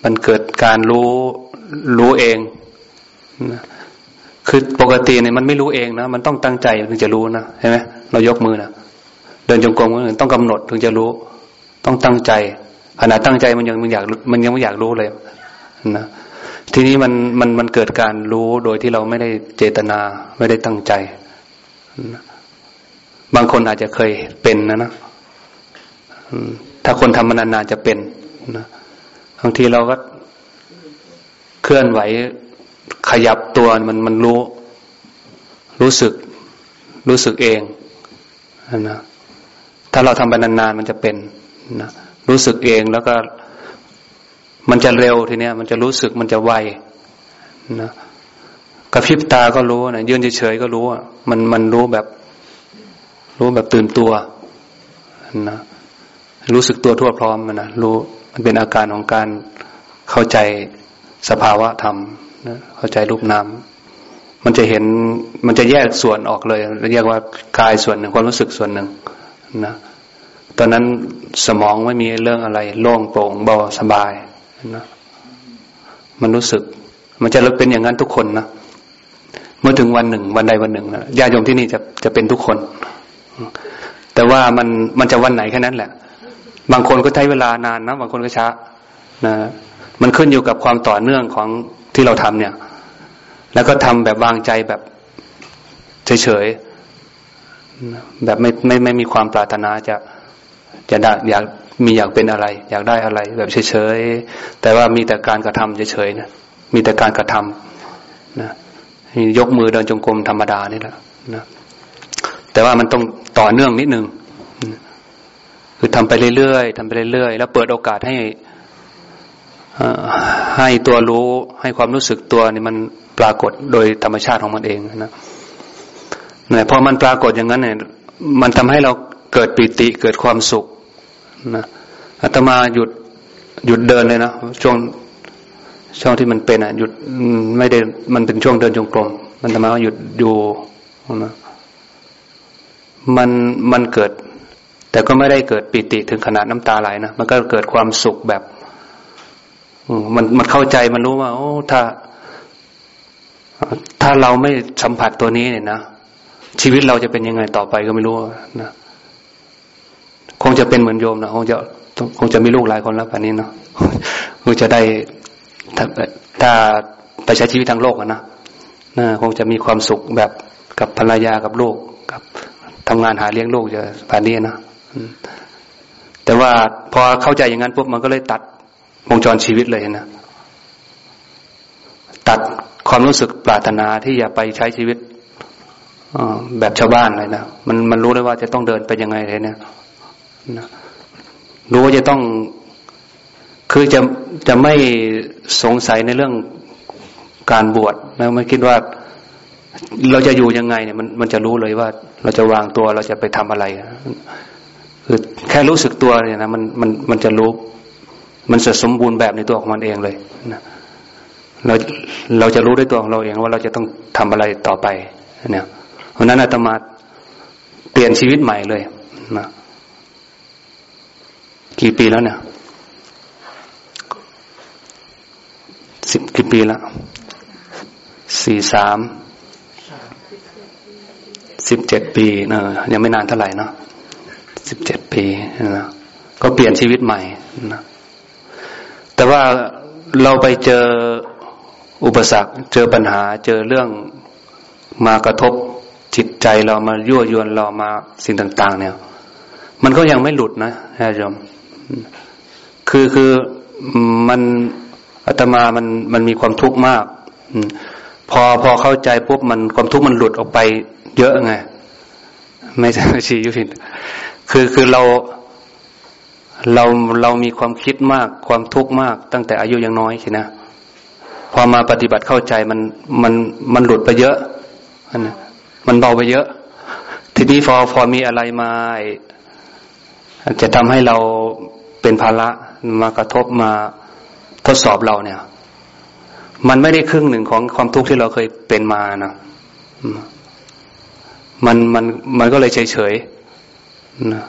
มันเกิดการรู้รู้เองนะ คือปกติเนี่ยมันไม่รู้เองนะมันต้องตั้งใจถึงจะรู้นะใช่ไหมเรายกมือนะเดินจงกรมก็ต้องกำหนดถึงจะรู้ ต้องตั้งใจขณะตั้งใจมันยังมันอยากมันยังไม่อยากรู้เลยนะทีนี้มันมันมันเกิดการรู้โดยที่เราไม่ได้เจตนาไม่ได้ตั้งใจนะบางคนอาจจะเคยเป็นนะนะถ้าคนทำมานานๆจะเป็นนะบางทีเราก็เคลื่อนไหว ขยับตัวมันมันรู้ รู้สึก รู้สึกเองนะถ้าเราทำไปนานๆมันจะเป็นนะรู้สึกเองแล้วก็ มันจะเร็วทีเนี้ย มันจะรู้สึกมันจะไวนะกระพริบตาก็รู้นะยืนเฉยๆก็รู้อะมันมันรู้แบบ รู้แบบตื่นตัวนะรู้สึกตัวทั่วพร้อมนะรู้มันเป็นอาการของการเข้าใจสภาวะธรรม เข้าใจรูปนามมันจะเห็นมันจะแยกส่วนออกเลยเรียกว่ากายส่วนหนึ่งความรู้สึกส่วนหนึ่งนะตอนนั้นสมองไม่มีเรื่องอะไร โล่งโปร่งเบาสบายนะมันรู้สึก มันจะเป็นอย่างนั้นทุกคนนะเมื่อถึงวันหนึ่ง วันใดวันหนึ่งนะญาติโยมที่นี่จะจะเป็นทุกคน แต่ว่ามันมันจะวันไหนแค่นั้นแหละ บางคนก็ใช้เวลานานนะบางคนก็ช้านะมันขึ้นอยู่กับความต่อเนื่องของ ที่เราทำเนี่ย แล้วก็ทำแบบวางใจแบบเฉยๆแบบไม่ไม่ไม่มีความปรารถนาจะจะได้อยากมีอยากเป็นอะไร อยากได้อะไร แบบเฉยๆแต่ว่ามีแต่การกระทำเฉยๆนะมีแต่การกระทำนะยกมือเดินจงกรมธรรมดานี่แหละนะแต่ว่ามันต้องต่อเนื่องนิดนึงคือทำไปเรื่อยๆทำไปเรื่อยๆ แล้วเปิดโอกาสให้ ให้ตัวรู้ให้ความรู้สึกตัวนี่มันปรากฏโดยธรรมชาติของมันเองนะเนี่ยพอมันปรากฏอย่างนั้นเนี่ยมันทำให้เราเกิดปิติเกิดความสุขนะอาตมาหยุดหยุดเดินเลยนะช่วงช่วงที่มันเป็นอะหยุดไม่ได้มันเป็นช่วงเดินจงกรมมันทำไมว่าหยุดอยู่นะมันมันเกิด แต่ก็ไม่ได้เกิดปิติถึงขนาดน้ำตาไหลนะมันก็เกิดความสุขแบบ มันมันเข้าใจมันรู้ว่า โอ้ ถ้า ถ้าเราไม่สัมผัสตัวนี้เนี่ยนะชีวิตเราจะเป็นยังไงต่อไปก็ไม่รู้นะคงจะเป็นเหมือนโยมนะคงจะคงจะมีลูกหลายคนแล้วป่านนี้เนาะคงจะได้ถ้าถ้าไปใช้ชีวิตทางโลกนะนะคงจะมีความสุขแบบกับภรรยากับลูกกับทำงานหาเลี้ยงลูกจะป่านนี้นะแต่ว่าพอเข้าใจอย่างนั้นปุ๊บมันก็เลยตัด วงจรชีวิตเลยนะ ตัดความรู้สึกปรารถนาที่จะไปใช้ชีวิตแบบชาวบ้านเลยนะมันมันรู้เลยว่าจะต้องเดินไปยังไงเลยเนี่ยนะรู้ว่าจะต้อง คือจะจะไม่สงสัยในเรื่องการบวชนะไม่คิดว่าเราจะอยู่ยังไงเนี่ยมันมันจะรู้เลยว่า เราจะวางตัวเราจะไปทำอะไรคือแค่รู้สึกตัวเนี่ยนะมันมันมันจะรู้ มันจะสมบูรณ์แบบในตัวของมันเองเลยนะเราเราจะรู้ด้วยตัวของเราเองว่าเราจะต้องทำอะไรต่อไปเนี่ยเพราะนั้นอาตมาเปลี่ยนชีวิตใหม่เลยนะกี่ปีแล้วเนี่ยสิบกี่ปีแล้วสี่สามสิบเจ็ดปีเนอะยังไม่นานเท่าไหร่นะสิบเจ็ดปีนะก็เปลี่ยนชีวิตใหม่นะ แต่ว่าเราไปเจออุปสรรค เจอปัญหา เจอเรื่องมากระทบจิตใจเรามายั่วยวนเรามาสิ่งต่าง ๆ เนี่ย มันก็ยังไม่หลุดนะท่านผู้ชมคือคือมันอาตมามันมันมีความทุกข์มากพอพอเข้าใจปุ๊บมันความทุกข์มันหลุดออกไปเยอะไง ไม่ใช่ชียุพินคือคือเรา เราเรามีความคิดมากความทุกข์มาก ตั้งแต่อายุยังน้อยสินะพอมาปฏิบัติเข้าใจมันมันมันหลุดไปเยอะมันเบาไปเยอะ ทีนี้พอพอมีอะไรมาจะทำให้เราเป็นภาระมากระทบมาทดสอบเราเนี่ย มันไม่ได้ครึ่งหนึ่งของความทุกข์ที่เราเคยเป็นมานะมันมันมันก็เลยเฉยเฉยนะ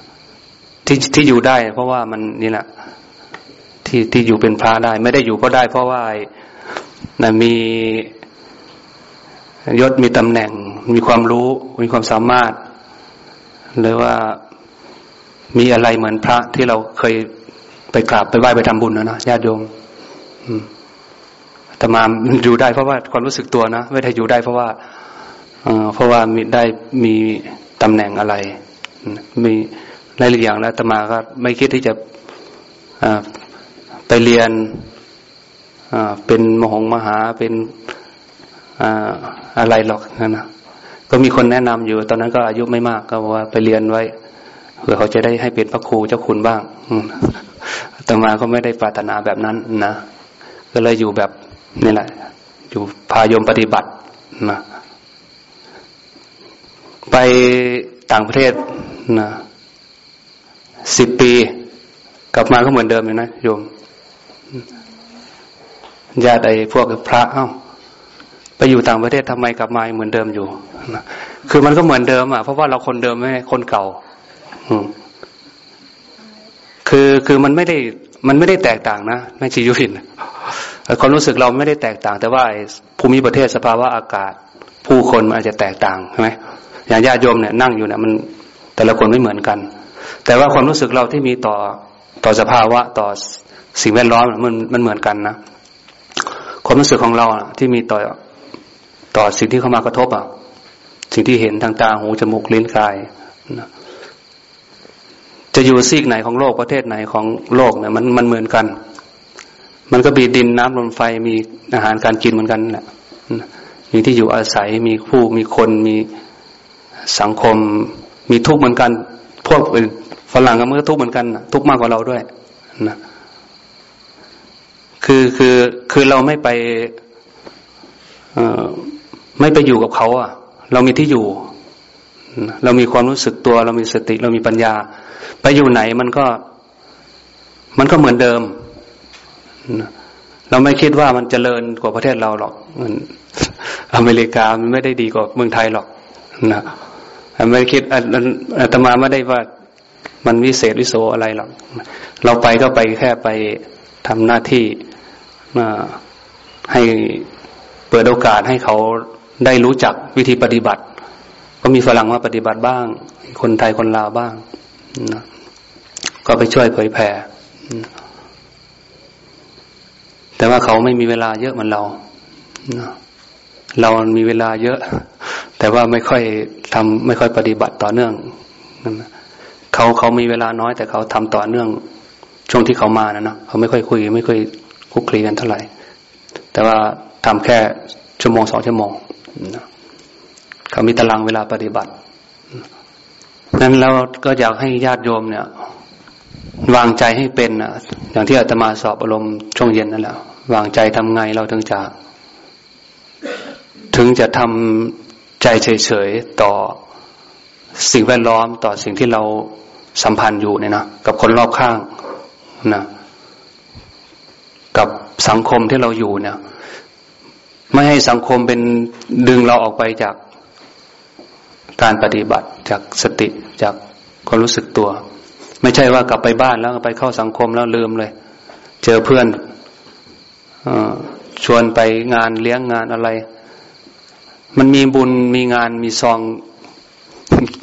ที่ที่อยู่ได้ เพราะว่ามันนี่แหละที่ที่อยู่เป็นพระได้ ไม่ได้อยู่ก็ได้ เพราะว่านะมียศมีตำแหน่ง มีความรู้มีความสามารถหรือว่ามีอะไรเหมือนพระที่เราเคยไปกราบไปไหว้ไปทำบุญนะนะญาติโยมแต่มาอยู่ได้เพราะว่าความรู้สึกตัวนะไม่ได้อยู่ได้เพราะว่าเพราะว่ามีได้มีตำแหน่งอะไรมี หลายอย่างแล้วตมาก็ไม่คิดที่จะไปเรียนเป็นมหงมหาเป็นอะไรหรอกนะก็มีคนแนะนำอยู่ ตอนนั้นก็อายุไม่มากก็ว่าไปเรียนไว้เพื่อเขาจะได้ให้เป็นพระครูเจ้าคุณบ้างต่มาก็ไม่ได้ปรารถนาแบบนั้นนะก็เลยอยู่แบบนี่แหละ อยู่พายมปฏิบัตินะไปต่างประเทศนะ สิบปี กลับมาก็เหมือนเดิมเลยนะโยมญาติไอ้พวกพระเอ้าไปอยู่ต่างประเทศทำไมกลับมาเหมือนเดิมอยู่นะคือมันก็เหมือนเดิมอะเพราะว่าเราคนเดิมไม่คนเก่าคือคือมันไม่ได้มันไม่ได้แตกต่างนะแม่ชียุพินความรู้สึกเราไม่ได้แตกต่าง แต่ว่าภูมิประเทศสภาวะอากาศ ผู้คนมันอาจจะแตกต่างใช่ไหมอย่างญาติโยมเนี่ยนั่งอยู่เนี่ยมันแต่ละคนไม่เหมือนกัน แต่ว่าความรู้สึกเราที่มีต่อต่อสภาวะต่อสิ่งแวดล้อมมันมันเหมือนกันนะความรู้สึกของเราที่มีต่อต่อสิ่งที่เข้ามากระทบอะ สิ่งที่เห็นทางตาหูจมูกลิ้นกายนะจะอยู่ซีกไหนของโลกประเทศไหนของโลกเนี่ยมันมันเหมือนกัน มันก็มีดินน้ำลมไฟมีอาหารการกินเหมือนกันแหละมีที่อยู่อาศัยมีผู้มีคนมีสังคม มีทุกข์เหมือนกัน พวก ฝรั่งก็มันก็ทุกข์เหมือนกันทุกข์มากกว่าเราด้วยนะคือคือคือเราไม่ไปไม่ไปอยู่กับเขาอะ เรามีที่อยู่ เรามีความรู้สึกตัว เรามีสติ เรามีปัญญา ไปอยู่ไหนมันก็ มันก็เหมือนเดิม เราไม่คิดว่ามันเจริญกว่าประเทศเราหรอกอเมริกามันไม่ได้ดีกว่าเมืองไทยหรอกนะไม่คิดอาตมาไม่ได้ว่า มันวิเศษวิโสอะไรหรอกเราไปก็ไปแค่ไปทำหน้าที่ให้เปิดโอกาสให้เขาได้รู้จักวิธีปฏิบัติ ก็มีฝรั่งมาปฏิบัติบ้าง คนไทยคนลาวบ้างนะก็ไปช่วยเผยแผ่แต่ว่าเขาไม่มีเวลาเยอะเหมือนเราเรามีเวลาเยอะ แต่ว่าไม่ค่อยทำไม่ค่อยปฏิบัติต่อเนื่อง เขาเขามีเวลาน้อยแต่เขาทำต่อเนื่องช่วงที่เขามานะเนาะเขาไม่ค่อยคุย ไม่ค่อยคุกคลีกันเท่าไหร่ แต่ว่าทำแค่ชั่วโมงสองชั่วโมงเขามีตารางเวลาปฏิบัตินั้นเราก็อยากให้ญาติโยมเนี่ย วางใจให้เป็นอะอย่างที่อาตมาสอบอารมณ์ช่วงเย็นนั่นแหละวางใจทำไงเราถึงจะ ถึงจะทำใจเฉยๆต่อสิ่งแวดล้อมต่อสิ่งที่เรา สัมพันธ์อยู่เนี่ยนะกับคนรอบข้างนะกับสังคมที่เราอยู่เนี่ย ไม่ให้สังคมเป็นดึงเราออกไปจากการปฏิบัติจากสติจากความรู้สึกตัว ไม่ใช่ว่ากลับไปบ้านแล้วไปเข้าสังคมแล้วลืมเลย เจอเพื่อนอชวนไปงานเลี้ยงงานอะไร มันมีบุญมีงานมีซอง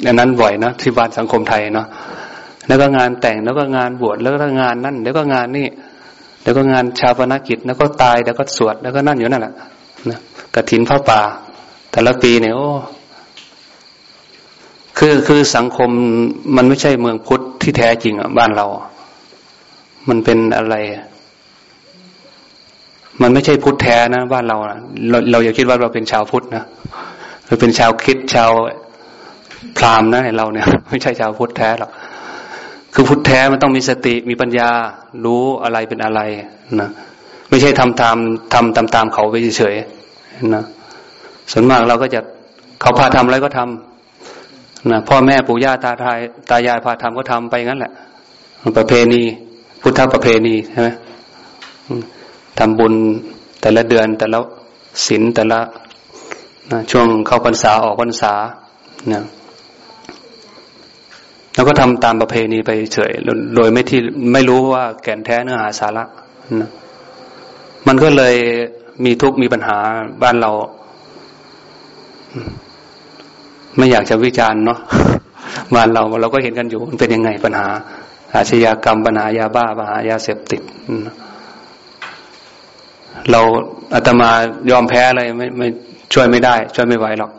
อันนั้นบ่อยนะที่บ้านสังคมไทยเนาะ แล้วก็งานแต่งแล้วก็งานบวชแล้วก็งานนั่นแล้วก็งานนี่แล้วก็งานชาปนกิจ แล้วก็ตายแล้วก็สวดแล้วก็นั่นอยู่นั่นแหละนะกระถินพระป่า แต่ละปีเนี่ยโอ้คือคือสังคมมันไม่ใช่เมืองพุทธที่แท้จริงอะบ้านเรา มันเป็นอะไร มันไม่ใช่พุทธแท้นะบ้านเราเราเราอย่าคิดว่าเราเป็นชาวพุทธนะเราเป็นชาวคิดชาวพราหมณ์นะเราเนี่ย ไม่ใช่ชาวพุทธแท้หรอก คือพุทธแท้มันต้องมีสติมีปัญญา รู้อะไรเป็นอะไรนะไม่ใช่ทำตามทำตามตามเขาไปเฉยๆนะส่วนมากเราก็จะเขาพาทำอะไรก็ทำนะพ่อแม่ปู่ย่าตาทายตายายพาทำก็ทำไปงั้นแหละ ประเพณี พุทธประเพณีใช่ไหมทำบุญแต่ละเดือนแต่ละศีลแต่ละนะช่วงเข้าพรรษาออกพรรษานะ แล้วก็ทำตามประเพณีไปเฉย โดยไม่ที่ไม่รู้ว่าแก่นแท้เนื้อหาสาระนะมันก็เลยมีทุกข์มีปัญหาบ้านเรา ไม่อยากจะวิจารณ์เนาะบ้านเราเราก็เห็นกันอยู่มันเป็นยังไงปัญหา อาชญากรรมปัญหายาบ้าปัญหายาเสพติดเราอาตมายอมแพ้อะไรไม่ไม่ช่วยไม่ได้ ช่วยไม่ไหวหรอก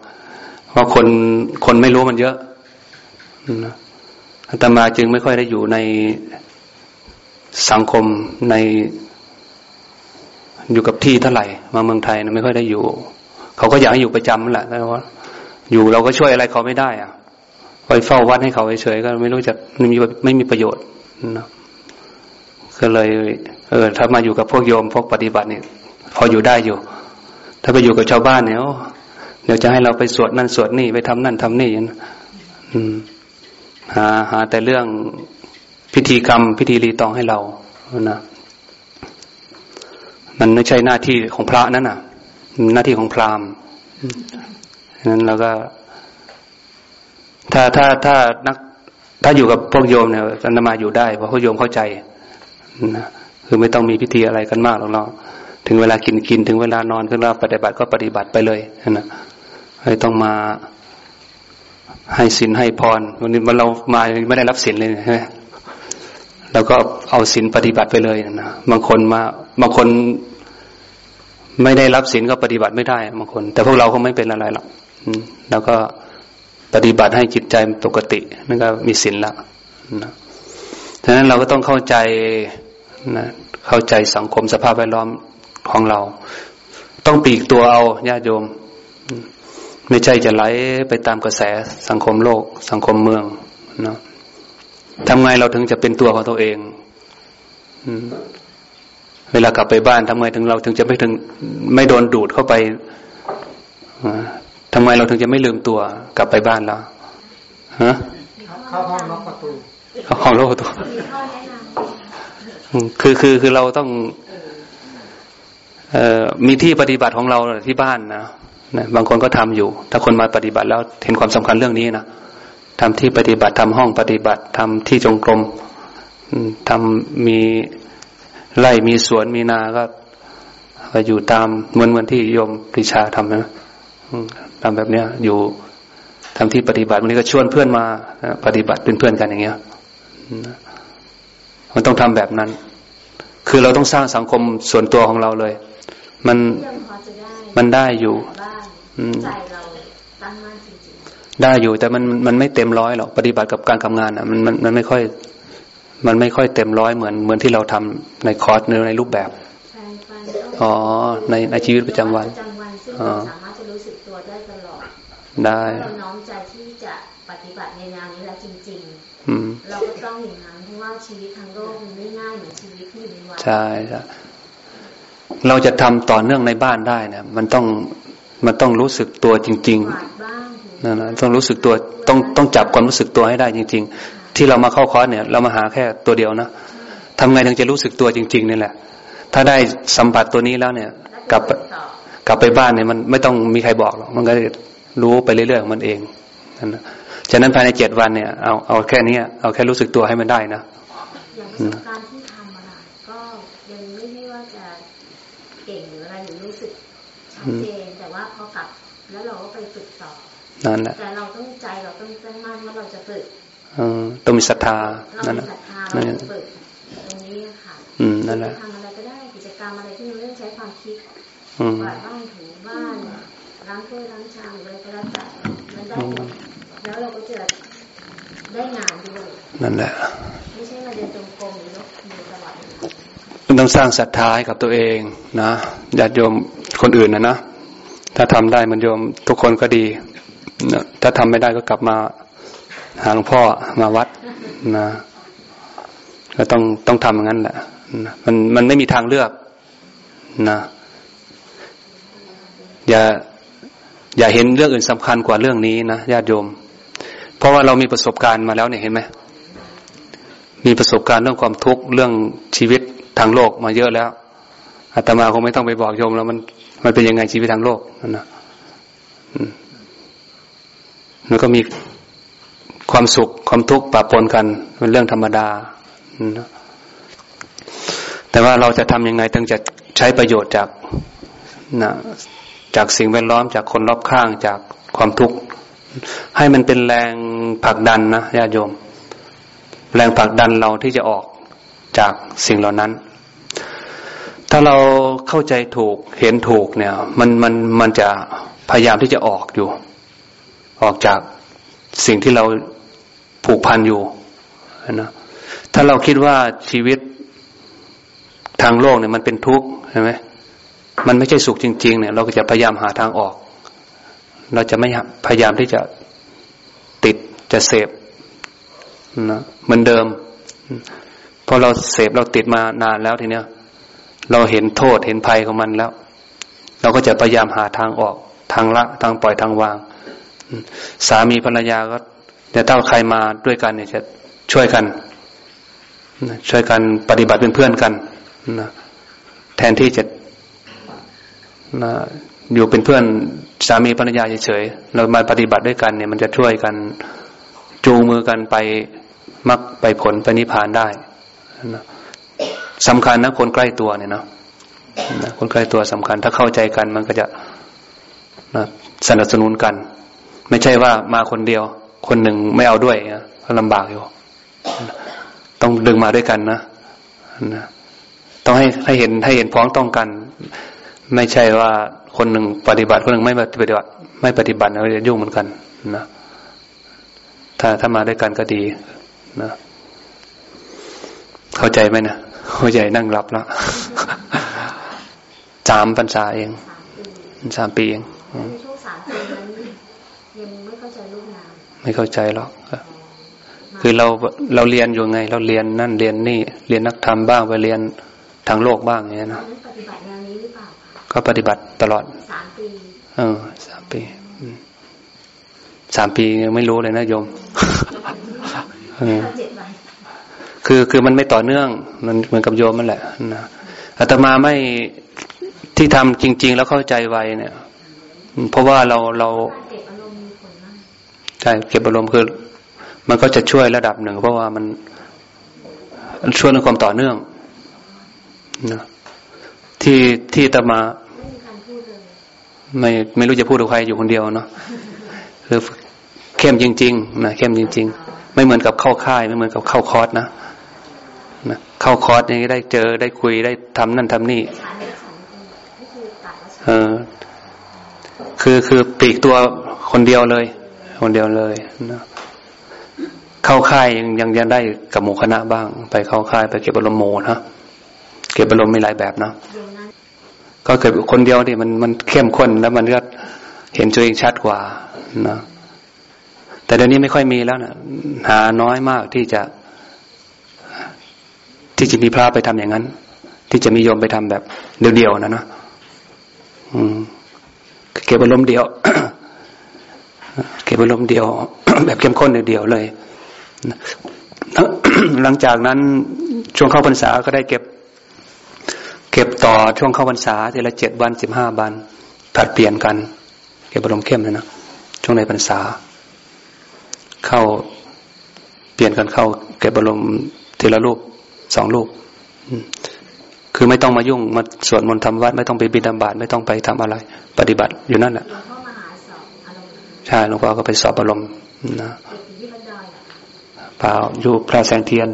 เพราะคนคนไม่รู้มันเยอะนะ อาตมาจึงไม่ค่อยได้อยู่ในสังคมในอยู่กับที่เท่าไหร่ มาเมืองไทยนะไม่ค่อยได้อยู่ เขาก็อยากให้อยู่ประจำแหละแต่ว่า อยู่เราก็ช่วยอะไรเขาไม่ได้อะไปเฝ้าวัดให้เขาเฉยๆก็ไม่รู้จะไม่มีไม่มีประโยชน์นะก็เลย เออ ถ้ามาอยู่กับพวกโยมพวกปฏิบัติเนี่ย พออยู่ได้อยู่ ถ้าไปอยู่กับชาวบ้านเนี่ยเดี๋ยวจะให้เราไปสวดนั่นสวดนี่ไปทำนั่นทำนี่อย่างนั้น หาหาแต่เรื่องพิธีกรรม พิธีรีตองให้เรานะมันไม่ใช่หน้าที่ของพระนั่นน่ะ หน้าที่ของพราหมณ์นั้นเราก็ ถ้าถ้าถ้านัก ถ้าอยู่กับพวกโยมเนี่ยอันมาอยู่ได้เพราะพวกโยมเข้าใจนะคือไม่ต้องมีพิธีอะไรกันมากหรอกเราถึงเวลากินกินถึงเวลานอนถึงเวลาปฏิบัติก็ปฏิบัติไปเลยนะไม่ต้องมา ให้ศีลให้พรวันนี้มันเรามาไม่ได้รับศีลเลยใช่ไหมแล้วก็เอาศีลปฏิบัติไปเลยนะบางคนมาบางคนไม่ได้รับศีลก็ปฏิบัติไม่ได้บางคน แต่พวกเราก็ไม่เป็นอะไรหรอกแล้วก็ปฏิบัติให้จิตใจปกตินั่นก็มีศีลละนะฉะนั้นเราก็ต้องเข้าใจนะเข้าใจสังคมสภาพแวดล้อมของเรา ต้องปีกตัวเอาญาติโยม ไม่ใช่จะไหลไปตามกระแสสังคมโลก สังคมเมืองเนาะทำไงเราถึงจะเป็นตัวของตัวเองเวลากลับไปบ้านทำไงถึงเราถึงจะไม่ถึงไม่โดนดูดเข้าไปทำไมเราถึงจะไม่ลืมตัว กลับไปบ้านแล้วฮะเข้าห้องล็อกประตูเข้าห้องล็อกประตูคือคือคือเราต้องมีที่ปฏิบัติของเราที่บ้านนะ นะบางคนก็ทำอยู่ ถ้าคนมาปฏิบัติแล้วเห็นความสำคัญเรื่องนี้นะทำที่ปฏิบัติทำห้องปฏิบัติทำที่จงกรมทำมีไร่มีสวนมีนาก็อยู่ตามเหมือนเหมือนที่โยมปริชาทำนะทำแบบเนี้ยอยู่ทำที่ปฏิบัติวันนี้ก็ชวนเพื่อนมาปฏิบัติเป็นเพื่อนกันอย่างเงี้ยมันต้องทำแบบนั้น คือเราต้องสร้างสังคมส่วนตัวของเราเลย มันมันได้อยู่ ใจเราตั้งมั่นจริงๆได้อยู่แต่มันมันไม่เต็มร้อยหรอกปฏิบัติกับการทำงานอะมันมันมันไม่ค่อย มันไม่ค่อยเต็มร้อยเหมือนเหมือนที่เราทำในคอร์สในในรูปแบบอ๋อในในชีวิตประจำวันอ๋อสามารถจะรู้สึกตัวได้ตลอดได้เราน้อมใจที่จะปฏิบัติในแนวนี้แล้วจริงๆเราก็ต้องอย่างนั้นเพราะว่าชีวิตทางโลกมันไม่ง่ายเหมือนชีวิตที่อยู่ในวัดใช่ใช่เราจะทำต่อเนื่องในบ้านได้นะมันต้อง มันต้องรู้สึกตัวจริงๆนั่นนะต้องรู้สึกตัวต้องต้องจับความรู้สึกตัวให้ได้จริง ๆ ที่เรามาเข้าคอร์สเนี่ย เรามาหาแค่ตัวเดียวนะทำไงถึงจะรู้สึกตัวจริงๆนี่แหละ ถ้าได้สัมผัสตัวนี้แล้วเนี่ย กลับกลับไปบ้านเนี่ยมันไม่ต้องมีใครบอกหรอกมันก็รู้ไปเรื่อยๆของมันเองนะฉะนั้นภายในเจ็ดวันเนี่ยเอาเอาแค่นี้เอาแค่รู้สึกตัวให้มันได้นะอย่างการที่ทำมาก็ยังไม่ใช่ว่าจะเก่งหรืออะไรหรือรู้สึกชัดเจนแต่ว่าพอกลับ แล้วเราก็ไปฝึกต่อ นั่นแหละแต่เราต้องใจเราต้องตั้งมั่นว่าเราจะฝึกอต้องมีศรัทธานั่นแหละนั่นแหละฝึกตรงนี้ค่ะอืมนั่นแหละทำอะไรก็ได้กิจกรรมอะไรที่มันเรื่องใช้ความคิดกวาดบ้านถูบ้านล้างถ้วยล้างชามอะไรก็แล้วแต่มันได้แล้วเราก็จะได้งานด้วยนั่นแหละไม่ใช่มาเดินตรงกรมหรืออยู่ตลอดต้องสร้างศรัทธาให้กับตัวเองนะญาติโยมคนอื่นนะนะถ้าทำได้มันโยมทุกคนก็ดีนะ ถ้าทำไม่ได้ก็กลับมาหาหลวงพ่อมาวัดนะก็ต้องต้องทำอย่างนั้นแหละมันมันไม่มีทางเลือกนะอย่าอย่าเห็นเรื่องอื่นสำคัญกว่าเรื่องนี้นะญาติโยม เพราะว่าเรามีประสบการณ์มาแล้วเนี่ยเห็นไหมมีประสบการณ์เรื่องความทุกข์เรื่องชีวิตทางโลกมาเยอะแล้วอาตมาคงไม่ต้องไปบอกโยมแล้วมันมันเป็นยังไงชีวิตทางโลกนั่นนะ มันก็มีความสุขความทุกข์ปะปนกันเป็นเรื่องธรรมดาแต่ว่าเราจะทำยังไงถึงจะใช้ประโยชน์จากนะจากสิ่งแวดล้อมจากคนรอบข้างจากความทุกข์ให้มันเป็นแรงผลักดันนะญาติโยม แรงผลักดันเราที่จะออกจากสิ่งเหล่านั้น ถ้าเราเข้าใจถูกเห็นถูกเนี่ย มันมันมันจะพยายามที่จะออกอยู่ ออกจากสิ่งที่เราผูกพันอยู่นะถ้าเราคิดว่าชีวิตทางโลกเนี่ยมันเป็นทุกข์ใช่ไหมมันไม่ใช่สุขจริง ๆ เนี่ย เราก็จะพยายามหาทางออก เราจะไม่พยายามที่จะติดจะเสพนะเหมือนเดิมพอเราเสพเราติดมานานแล้วทีเนี้ย เราเห็นโทษเห็นภัยของมันแล้ว เราก็จะพยายามหาทางออก ทางละ ทางปล่อยทางวาง สามีภรรยาก็แต่ถ้าใครมาด้วยกันเนี่ยจะช่วยกันช่วยกันปฏิบัติเป็นเพื่อนกันนะแทนที่จะนะอยู่เป็นเพื่อนสามีภรรยาเฉยๆเรามาปฏิบัติด้วยกันเนี่ย มันจะช่วยกันจูงมือกันไปมักไปผลไปนิพพานได้นะสำคัญนะคนใกล้ตัวเนี่ยนะนะคนใกล้ตัวสำคัญ ถ้าเข้าใจกันมันก็จะนะสนับสนุนกัน ไม่ใช่ว่ามาคนเดียว คนหนึ่งไม่เอาด้วยนะลำบากอยู่ ต้องดึงมาด้วยกันนะนะต้องให้ให้เห็นให้เห็นพ้องต้องกัน ไม่ใช่ว่าคนหนึ่งปฏิบัติคนหนึ่งไม่ปฏิบัติ ไม่ปฏิบัติเราจะยุ่งเหมือนกันนะถ้าถ้ามาด้วยกันก็ดีนะเข้าใจไหมนะเข้าใจนั่งรับแล้วสามพรรษาเองสามปีเองช่วงสามปีนั้นยังไม่เข้าใจลูกนาม ไม่เข้าใจหรอกคือเราเราเรียนอยู่ไง เราเรียนนั่นเรียนนี่ เรียนนักธรรมบ้างไปเรียนทางโลกบ้างอย่างนี้นะก็ปฏิบัติตลอดสามปีเออสามปีสามปียังไม่รู้เลยนะโยมคือคือมันไม่ต่อเนื่อง มันเหมือนกับโยมนั่นแหละนะอาตมาไม่ที่ทำจริง ๆ แล้วเข้าใจไวเนี่ย เพราะว่าเราเราใช่เก็บอารมณ์คือ มันก็จะช่วยระดับหนึ่ง เพราะว่ามันช่วยในความต่อเนื่องนะที่ที่ตมาไม่ไม่รู้จะพูดกับใครอยู่คนเดียวเนาะคือเข้มจริงๆนะเข้มจริง ๆ ไม่เหมือนกับเข้าค่าย ไม่เหมือนกับเข้าคอร์สนะนะเข้าคอร์สนี่ได้เจอได้คุยได้ทำนั่นทำนี่เออคือคือปีกตัวคนเดียวเลย คนเดียวเลยนะเข้าค่ายยังยังยังได้กับหมู่คณะบ้าง ไปเข้าค่ายไปเก็บอารมณ์โมนะเก็บอารมณ์มีหลายแบบนะก็เกิดคนเดียวนี่มันมันเข้มข้นแล้วมันก็เห็นตัวเองชัดกว่านะแต่เดี๋ยวนี้ไม่ค่อยมีแล้วนะหาน้อยมากที่จะ ที่จะมีพระไปทำอย่างนั้น ที่จะมีโยมไปทำแบบเดียวๆนะนะอืมเก็บอารมณ์เดียว เก็บอารมณ์เดียว แบบเข้มข้นเดียวเลย หลังจากนั้นช่วงเข้าพรรษาก็ได้เก็บ เก็บต่อช่วงเข้าพรรษาทีละเจ็ดวันสิบห้าวันผัดเปลี่ยนกัน เก็บอารมณ์เข้มเลยนะช่วงในพรรษา เข้าเปลี่ยนกันเข้า เก็บอารมณ์ทีละรูปสองรูปคือไม่ต้องมายุ่งมาสวดมนต์ทำวัด ไม่ต้องไปบิณฑบาตไม่ต้องไปทำอะไร ปฏิบัติอยู่นั่นแหละ ใช่หลวงพ่อก็ไปสอบอารมณ์นะเปล่าอยู่พระแสงเทียน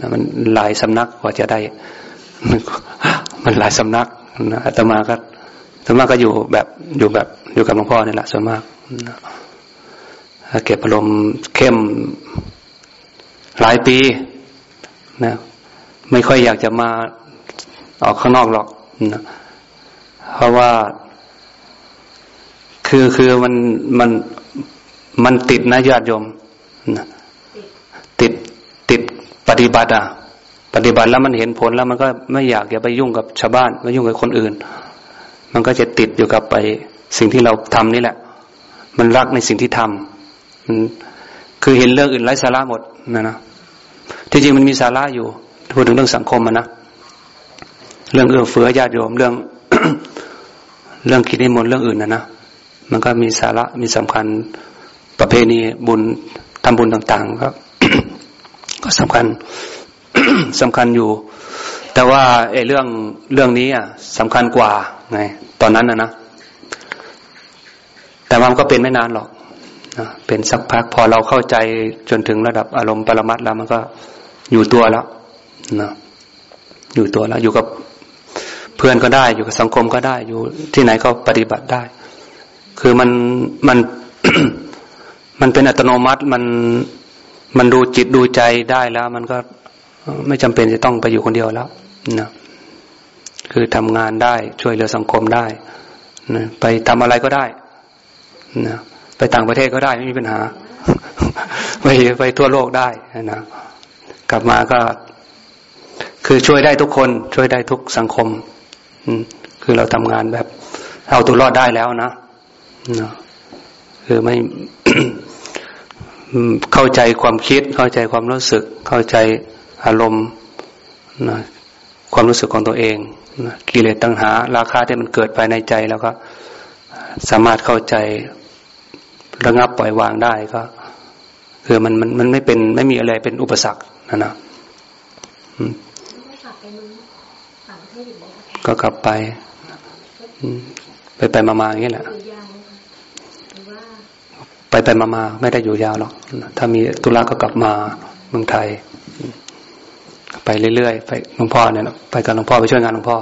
นะมันหลายสำนักกว่าจะได้ มันหลายสำนักนะอาตมาก็ส่วนมากก็อยู่แบบอยู่แบบอยู่กับหลวงพ่อนี่แหละส่วนมากนะเก็บอารมณ์เข้มหลายปีนะไม่ค่อยอยากจะมาออกข้างนอกหรอกนะเพราะว่า คือคือมันมันมันติดนะญาติโยมติดติดปฏิบัติอะ ปฏิบัติแล้วมันเห็นผลแล้วมันก็ไม่อยากจะไปยุ่งกับชาวบ้านไม่ยุ่งกับคนอื่น มันก็จะติดอยู่กับไปสิ่งที่เราทำนี่แหละ มันรักในสิ่งที่ทำคือเห็นเรื่องอื่นไร้สาระหมดนะนะที่จริงมันมีสาระอยู่พูดถึงเรื่องสังคมมันนะเรื่องเอื้อเฟื้อญาติโยมเรื่อง เรื่องคิดนิมนต์เรื่องอื่นนะนะ มันก็มีสาระมีสำคัญประเพณีบุญทำบุญต่างๆครับก็สำคัญสำคัญอยู่ แต่ว่าไอ้เรื่องเรื่องนี้อะสำคัญกว่าไงตอนนั้นนะนะแต่มันก็เป็นไม่นานหรอกนะเป็นสักพักพอเราเข้าใจจนถึงระดับอารมณ์ปรมัตแล้วมันก็อยู่ตัวแล้วนะอยู่ตัวแล้วอยู่กับเพื่อนก็ได้ อยู่กับสังคมก็ได้ อยู่ที่ไหนก็ปฏิบัติได้ คือมันมันมันเป็นอัตโนมัติมันมันดูจิตดูใจได้แล้ว มันก็ไม่จำเป็นจะต้องไปอยู่คนเดียวแล้วนะคือทำงานได้ช่วยเหลือสังคมได้นะไปทำอะไรก็ได้นะไปต่างประเทศก็ได้ไม่มีปัญหา ไปไปทั่วโลกได้นะกลับมาก็ คือช่วยได้ทุกคน ช่วยได้ทุกสังคมคือเราทำงานแบบเอาตัวรอดได้แล้วนะ คือไม่เข้าใจความคิด เข้าใจความรู้สึก เข้าใจอารมณ์นะความรู้สึกของตัวเองนะกิเลสตัณหา ราคาที่มันเกิดภายในใจแล้วก็ สามารถเข้าใจระงับปล่อยวางได้ก็คือมันมันมันไม่เป็นไม่มีอะไรเป็นอุปสรรคนะนะก็กลับไป ไปไปมาๆอย่างนี้แหละ ไปไปมามาไม่ได้อยู่ยาวหรอกถ้ามีตุลาก็กลับมาเมืองไทย ไปเรื่อยๆไปหลวงพ่อเนี่ยไปกับหลวงพ่อไปช่วยงานหลวงพ่อ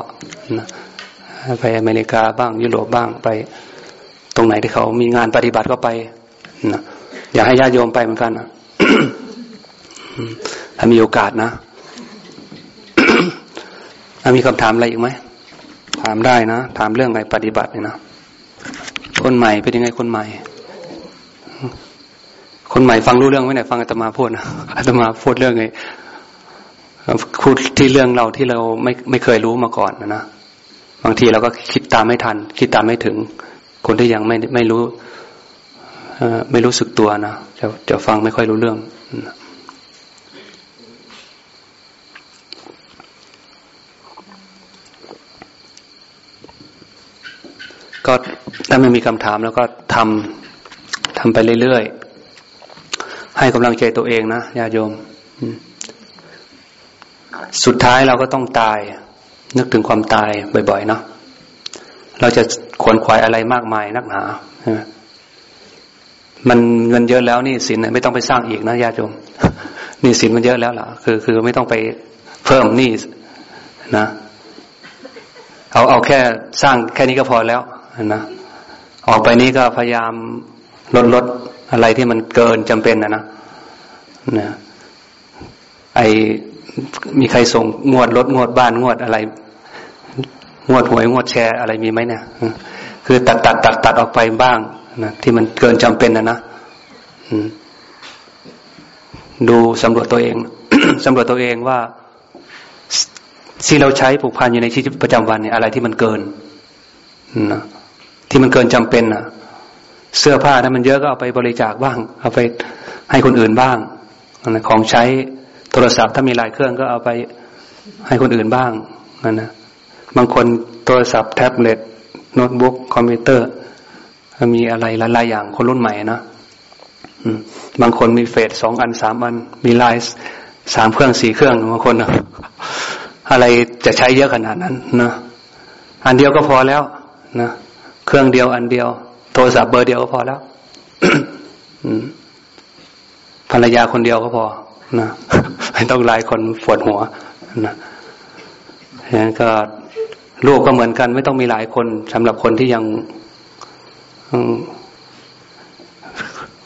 ไปอเมริกาบ้าง ยุโรปบ้างไป ตรงไหนที่เขามีงานปฏิบัติก็ไปนะอยากให้ญาติโยมไปเหมือนกันนะถ้ามีโอกาสนะมีคำถามอะไรอีกไหมถามได้นะ ถามเรื่องอะไรปฏิบัติเนี่ยนะ คนใหม่เป็นยังไงคนใหม่ คนใหม่ฟังรู้เรื่องไหมเนี่ยฟังอาตมาพูดนะอาตมาพูดเรื่องไงพูดที่เรื่องเราที่เราไม่ไม่เคยรู้มาก่อนนะนะบางทีเราก็คิดตามไม่ทัน คิดตามไม่ถึง คนที่ยังไม่ไม่รู้ไม่รู้สึกตัวนะจะจะฟังไม่ค่อยรู้เรื่องก็ถ้าไม่มีคำถามแล้วก็ทำทำไปเรื่อยๆ ให้กำลังใจตัวเองนะญาโยม สุดท้ายเราก็ต้องตาย นึกถึงความตายบ่อยๆเนาะเราจะขวนขวายอะไรมากมายนักหนามันเงินเยอะแล้วนี่สินไม่ต้องไปสร้างอีกนะญาติโยมนี่สินมันเยอะแล้วล่ะ คือคือไม่ต้องไปเพิ่มนี่นะ เอาเอาแค่สร้างแค่นี้ก็พอแล้วนะออกไปนี้ก็พยายามลดลด อะไรที่มันเกินจำเป็นนะนะนะไอมีใครส่งงวดรถงวดบ้านงวดอะไร งวดหวยงวดแชร์อะไรมีไหมเนี่ยคือตัดตัดตัดตัดออกไปบ้างนะที่มันเกินจำเป็นนะนะดูสำรวจตัวเองสำรวจตัวเองว่าที่เราใช้ผูกพันอยู่ในชีวิตประจำวันเนี่ยอะไรที่มันเกินนะที่มันเกินจำเป็นนะ เสื้อผ้าถ้ามันเยอะก็เอาไปบริจาคบ้าง เอาไปให้คนอื่นบ้างของใช้โทรศัพท์ถ้ามีหลายเครื่องก็เอาไปให้คนอื่นบ้างนะนะบางคนโทรศัพท์แท็บเล็ตโน้ตบุ๊กคอมพิวเตอร์ มีอะไรหลายๆอย่างคนรุ่นใหม่นะบางคนมีเฟสสองอันสามอัน มีไลน์สามเครื่องสี่เครื่องบางคนนะอะไรจะใช้เยอะขนาดนั้นนะอันเดียวก็พอแล้วนะเครื่องเดียวอันเดียว โทรศัพท์เบอร์เดียวก็พอแล้วภรรยาคนเดียวก็พอนะไม่ต้องหลายคนปวดหัวนะงั้นก็ลูกก็เหมือนกัน ไม่ต้องมีหลายคนสำหรับคนที่ยัง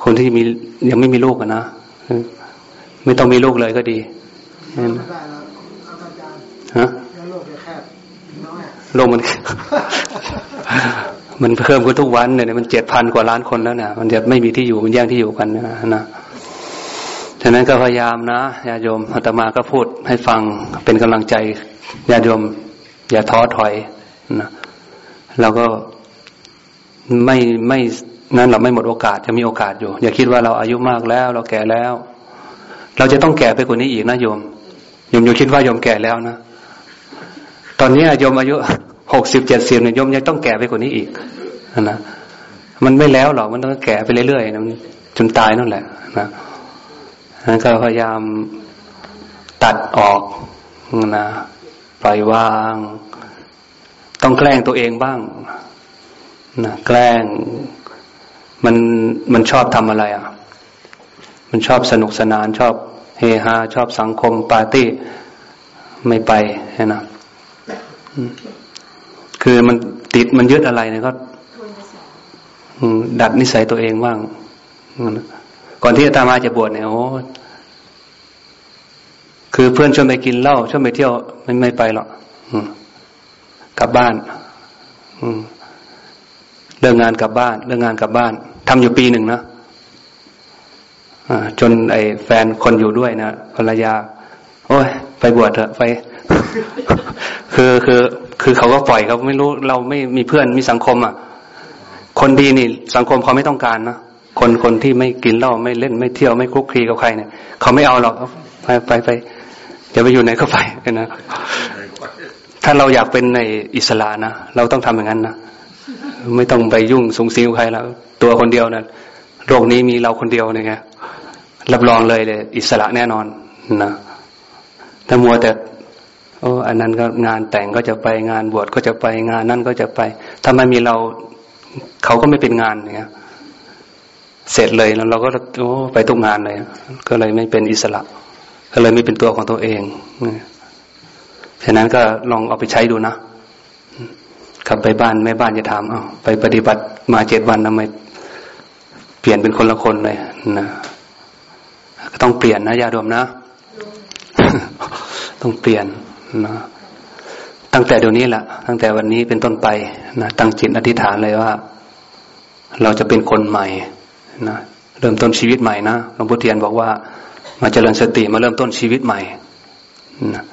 คนที่มียังไม่มีลูกอะนะไม่ต้องมีลูกเลยก็ดีฮะโลกมัน มันเพิ่มขึ้นทุกวันเนี่ยมันเจ็ดพันกว่าล้านคนแล้วเนี่ยมันจะไม่มีที่อยู่มันแย่งที่อยู่กันนะนะฉะนั้นก็พยายามนะญาโยมอาตมาก็พูดให้ฟังเป็นกำลังใจญาโยม อย่าท้อถอยนะเราก็ไม่ไม่นั้นเราไม่หมดโอกาสจะมีโอกาสอยู่ อย่าคิดว่าเราอายุมากแล้ว เราแก่แล้ว เราจะต้องแก่ไปกว่านี้อีกนะโยมโยมโยมคิดว่าโยมแก่แล้วนะตอนนี้โยมอายุ หกสิบเจ็ดสิบเนี่ยโยมยังต้องแก่ไปกว่านี้อีกนะมันไม่แล้วหรอกมันต้องแก่ไปเรื่อยๆจนตายนั่นแหละนะนั้นก็พยายามตัดออกนะปล่อยวาง ต้องแกล้งตัวเองบ้างนะแกล้งมันมันชอบทำอะไรอะ มันชอบสนุกสนานชอบเฮฮาชอบสังคมปาร์ตี้ ไม่ไปนะ คือมันติดมันยึดอะไรเนี่ยก็ดัดนิสัยตัวเองบ้างก่อนที่อาตมาจะบวชเนี่ยโอ้คือเพื่อนชวนไปกินเหล้าชวนไปเที่ยวไม่ไม่ไปหรอกกลับบ้านอืมเรื่องงานกลับบ้านเรื่องงานกลับบ้านทำอยู่ปีหนึ่งนะจนไอ้แฟนคนอยู่ด้วยนะภรรยา โอ้ย ไปบวชเถอะไป คือคือ คือเขาก็ปล่อยเขาไม่รู้เราไม่มีเพื่อนมีสังคมอะ คนดีนี่สังคมเขาไม่ต้องการนะคนคนที่ไม่กินเหล้าไม่เล่นไม่เที่ยวไม่คลุกคลีกับใครเนี่ยเขาไม่เอาหรอกไปไปไปจะไปอยู่ไหนก็ไปนะถ้าเราอยากเป็นในอิสระนะเราต้องทำอย่างนั้นนะไม่ต้องไปยุ่งสงสิงใครแล้วตัวคนเดียวนะโลกนี้มีเราคนเดียวเนี่ยรับรองเลยเลย อิสระแน่นอนนะถ้ามัวแต่ โอ้อันนั้นก็งานแต่งก็จะไปงานบวชก็จะไปงานนั่นก็จะไปถ้าไม่มีเราเขาก็ไม่เป็นงานเนี่ยเสร็จเลยแล้วเราก็โอ้ไปทุกงานเลย ก็เลยไม่เป็นอิสระ ก็เลยไม่เป็นตัวของตัวเองฉะนั้นก็ลองเอาไปใช้ดูนะกลับไปบ้านแม่บ้านจะถามเอาไปปฏิบัติมาเจ็ดวันทำไมเปลี่ยนเป็นคนละคนเลยนะก็ต้องเปลี่ยนนะยาดมนะ ต้องเปลี่ยน นะตั้งแต่เดี๋ยวนี้แหละตั้งแต่วันนี้เป็นต้นไปนะตั้งจิตอธิษฐานเลยว่า เราจะเป็นคนใหม่นะเริ่มต้นชีวิตใหม่นะหลวงพ่อเทียนบอกว่า มาเจริญสติมาเริ่มต้นชีวิตใหม่นะ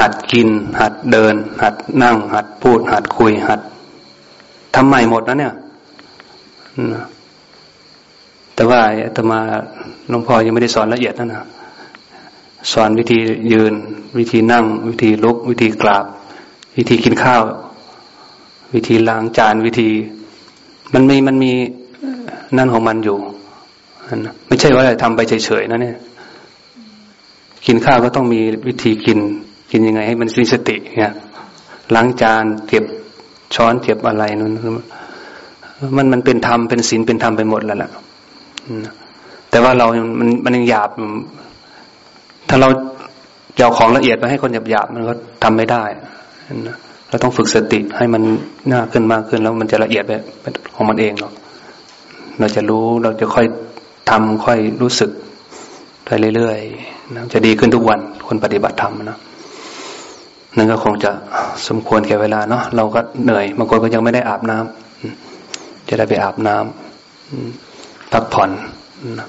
หัดกิน หัดเดิน หัดนั่ง หัดพูด หัดคุย หัดทำใหม่หมดนะเนี่ยแต่ว่าอาตมาหลวงพ่อยังไม่ได้สอนละเอียดนะนะ สอนวิธียืน วิธีนั่ง วิธีลุก วิธีกราบ วิธีกินข้าว วิธีล้างจานวิธี มันมีมันมีนั่นของมันอยู่ไม่ใช่ว่าทำไปเฉยๆนะเนี่ย กินข้าวก็ต้องมีวิธีกิน กินยังไงให้มันมีสติเนี่ยล้างจานเก็บช้อนเก็บอะไรนั่นมันมันเป็นธรรมเป็นศีลเป็นธรรมไปหมดแล้วล่ะแต่ว่าเรา มันมันยังหยาบ ถ้าเราเาของละเอียดมาให้คนหยาบหยาบมันก็ทำไม่ได้เราต้องฝึกสติให้มันหน้าขึ้นมากขึ้น แล้วมันจะละเอียดไปของมันเองเนาะเราจะรู้เราจะค่อยทำค่อยรู้สึกไปเรื่อยๆนะจะดีขึ้นทุกวันคนปฏิบัติธรรมนะนั่นก็คงจะสมควรแก่เวลาเนาะเราก็เหนื่อยบางคนก็ยังไม่ได้อาบน้ำจะได้ไปอาบน้ำพักผ่อนนะ